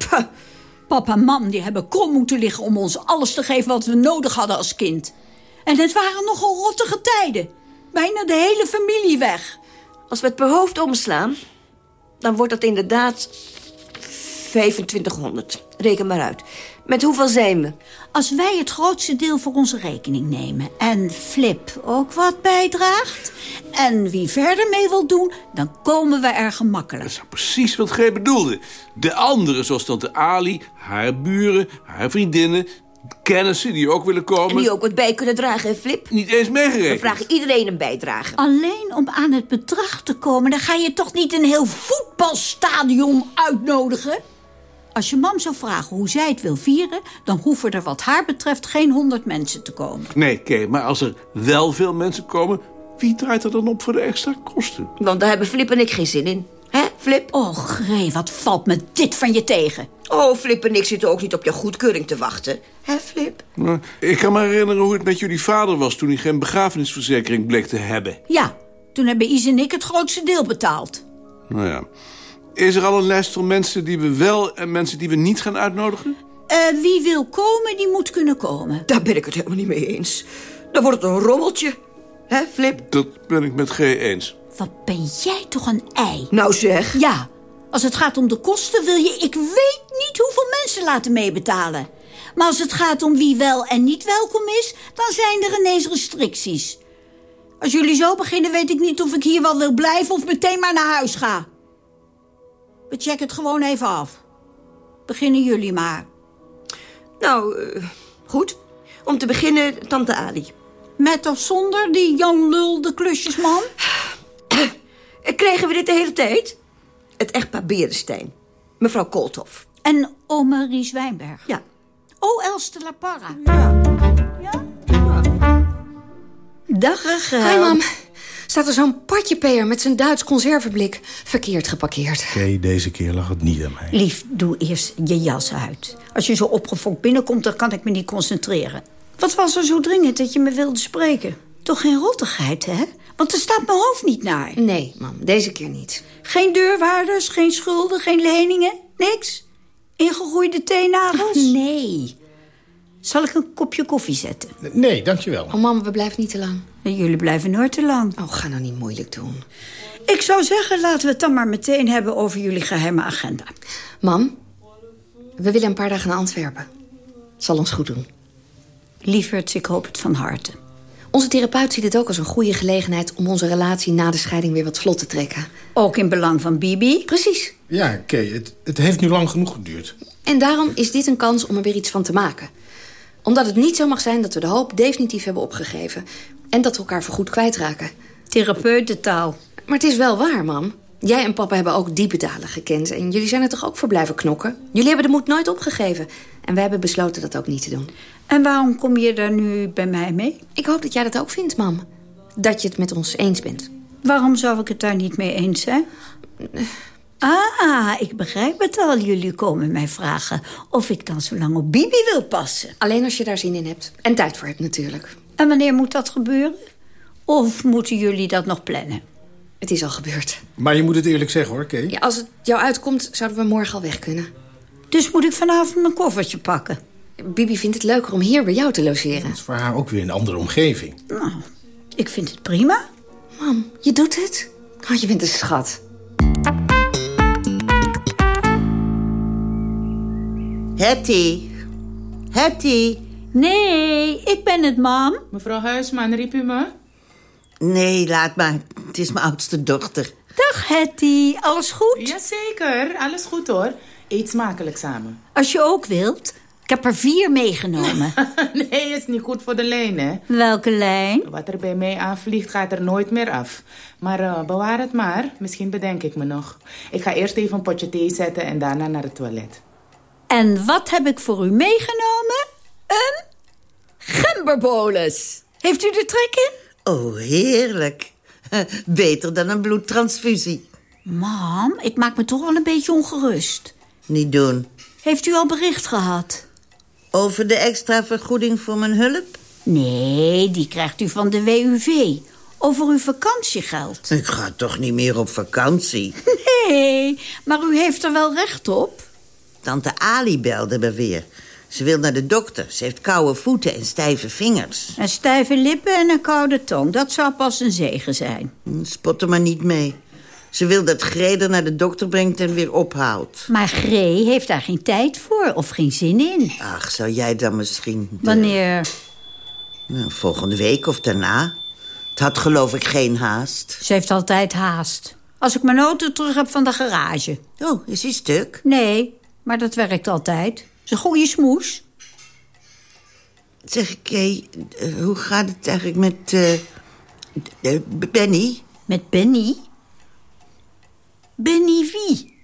Papa en mam die hebben krom moeten liggen om ons alles te geven wat we nodig hadden als kind. En het waren nogal rottige tijden. Bijna de hele familie weg. Als we het per hoofd omslaan, dan wordt dat inderdaad 2500. Reken maar uit. Met hoeveel zijn we? Als wij het grootste deel voor onze rekening nemen... en Flip ook wat bijdraagt... en wie verder mee wil doen, dan komen we er gemakkelijk. Dat is nou precies wat gij bedoelde. De anderen, zoals tante Ali, haar buren, haar vriendinnen... kennissen die ook willen komen... En die ook wat bij kunnen dragen, hè, Flip? Niet eens We meegerekend. vragen iedereen een bijdrage. Alleen om aan het bedrag te komen... dan ga je toch niet een heel voetbalstadion uitnodigen? Als je mam zou vragen hoe zij het wil vieren... dan hoeven er wat haar betreft geen honderd mensen te komen. Nee, Kay, maar als er wel veel mensen komen... wie draait er dan op voor de extra kosten? Want daar hebben Flip en ik geen zin in. Hè, Flip? Och, Gree, wat valt me dit van je tegen? Oh, Flip en ik zitten ook niet op je goedkeuring te wachten. Hè, Flip? Nou, ik kan me herinneren hoe het met jullie vader was... toen hij geen begrafenisverzekering bleek te hebben. Ja, toen hebben Is en ik het grootste deel betaald. Nou ja. Is er al een lijst van mensen die we wel en mensen die we niet gaan uitnodigen? Eh, wie wil komen, die moet kunnen komen. Daar ben ik het helemaal niet mee eens. Dan wordt het een rommeltje. Hè, Flip? Dat ben ik met G eens. Wat ben jij toch een ei? Nou zeg. Ja, als het gaat om de kosten wil je... ik weet niet hoeveel mensen laten meebetalen. Maar als het gaat om wie wel en niet welkom is... dan zijn er ineens restricties. Als jullie zo beginnen, weet ik niet of ik hier wel wil blijven... of meteen maar naar huis ga. We checken het gewoon even af. Beginnen jullie maar. Nou, eh, goed. Om te beginnen, tante Ali. Met of zonder die Jan Lul de klusjesman? Krijgen we dit de hele tijd? Het echtpaar Berenstein. Mevrouw Koolthof. En ome Ries Wijnberg? Ja. Oh, Els de la Parra. Dag, Rachel. Hoi, mam. Staat er zo'n patjepeer met zijn Duits conserveblik verkeerd geparkeerd. Oké, deze keer lag het niet aan mij. Lief, doe eerst je jas uit. Als je zo opgefokt binnenkomt, dan kan ik me niet concentreren. Wat was er zo dringend dat je me wilde spreken? Toch geen rottigheid, hè? Want er staat mijn hoofd niet naar. Nee, mam, deze keer niet. Geen deurwaarders, geen schulden, geen leningen, niks? Ingegroeide teennagels? Nee. Zal ik een kopje koffie zetten? Nee, dankjewel. Oh, mam, we blijven niet te lang. Jullie blijven nooit te lang. Oh, ga nou niet moeilijk doen. Ik zou zeggen, laten we het dan maar meteen hebben over jullie geheime agenda. Mam, we willen een paar dagen naar Antwerpen. Zal ons goed doen. Lieverds, ik hoop het van harte. Onze therapeut ziet het ook als een goede gelegenheid... om onze relatie na de scheiding weer wat vlot te trekken. Ook in belang van Bibi? Precies. Ja, oké. Het, het heeft nu lang genoeg geduurd. En daarom is dit een kans om er weer iets van te maken. Omdat het niet zo mag zijn dat we de hoop definitief hebben opgegeven... en dat we elkaar voorgoed kwijtraken. Therapeutentaal. Maar het is wel waar, mam. Jij en papa hebben ook diepe dalen gekend... en jullie zijn er toch ook voor blijven knokken? Jullie hebben de moed nooit opgegeven. En wij hebben besloten dat ook niet te doen. En waarom kom je daar nu bij mij mee? Ik hoop dat jij dat ook vindt, mam. Dat je het met ons eens bent. Waarom zou ik het daar niet mee eens zijn? Ah, ik begrijp het al. Jullie komen mij vragen of ik dan zo lang op Bibi wil passen. Alleen als je daar zin in hebt. En tijd voor hebt natuurlijk. En wanneer moet dat gebeuren? Of moeten jullie dat nog plannen? Het is al gebeurd. Maar je moet het eerlijk zeggen, hoor, Kay. Ja, als het jou uitkomt, zouden we morgen al weg kunnen. Dus moet ik vanavond mijn koffertje pakken? Bibi vindt het leuker om hier bij jou te logeren. Het is voor haar ook weer een andere omgeving. Nou, ik vind het prima. Mam, je doet het? Oh, je bent een schat. Hetty. Hetty. Nee, ik ben het, mam. Mevrouw Huisman, riep u me? Nee, laat maar. Het is mijn oudste dochter. Dag, Hetty. Alles goed? Jazeker, alles goed hoor. Eet smakelijk samen. Als je ook wilt. Ik heb er vier meegenomen. nee, is niet goed voor de lijn, hè? Welke lijn? Wat er bij mij aanvliegt, gaat er nooit meer af. Maar uh, bewaar het maar. Misschien bedenk ik me nog. Ik ga eerst even een potje thee zetten en daarna naar het toilet. En wat heb ik voor u meegenomen? Een gemberbolus. Heeft u er trek in? Oh, heerlijk. Beter dan een bloedtransfusie. Mam, ik maak me toch wel een beetje ongerust. Niet doen. Heeft u al bericht gehad? Over de extra vergoeding voor mijn hulp? Nee, die krijgt u van de WUV. Over uw vakantiegeld. Ik ga toch niet meer op vakantie? Nee, maar u heeft er wel recht op. Tante Ali belde me weer. Ze wil naar de dokter. Ze heeft koude voeten en stijve vingers. En stijve lippen en een koude tong. Dat zou pas een zegen zijn. Spot er maar niet mee. Ze wil dat Greder naar de dokter brengt en weer ophaalt. Maar Gree heeft daar geen tijd voor of geen zin in. Ach, zou jij dan misschien... De... Wanneer? Nou, volgende week of daarna. Het had geloof ik geen haast. Ze heeft altijd haast. Als ik mijn auto terug heb van de garage. Oh, is die stuk? Nee, maar dat werkt altijd. Het is een goede smoes. Zeg, Kay, uh, hoe gaat het eigenlijk met uh, uh, Benny? Met Benny? Benny wie?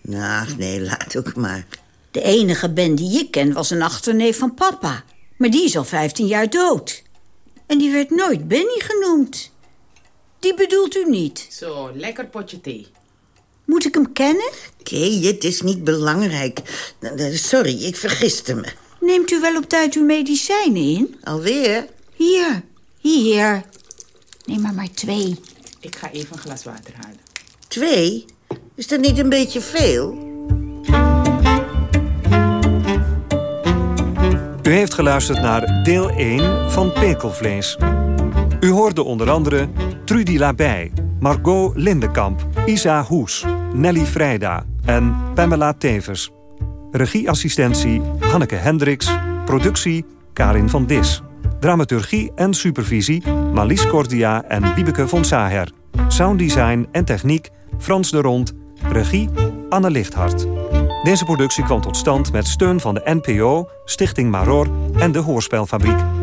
Nou, nee, laat ook maar. De enige Ben die ik ken was een achterneef van papa. Maar die is al 15 jaar dood. En die werd nooit Benny genoemd. Die bedoelt u niet? Zo, lekker potje thee. Moet ik hem kennen? Kay, het is niet belangrijk. Sorry, ik vergiste me. Neemt u wel op tijd uw medicijnen in? Alweer? Hier, hier. Neem maar maar twee. Ik ga even een glas water halen. Twee? Is dat niet een beetje veel? U heeft geluisterd naar deel 1 van Pekelvlees. U hoorde onder andere Trudy Labij, Margot Lindenkamp, Isa Hoes, Nelly Vrijda en Pamela Tevers. Regieassistentie Hanneke Hendricks, productie Karin van Dis. Dramaturgie en supervisie Malies Cordia en Wiebeke von Saher. Sounddesign en techniek Frans de Rond, regie Anne Lichthart. Deze productie kwam tot stand met steun van de NPO, Stichting Maror en de Hoorspelfabriek.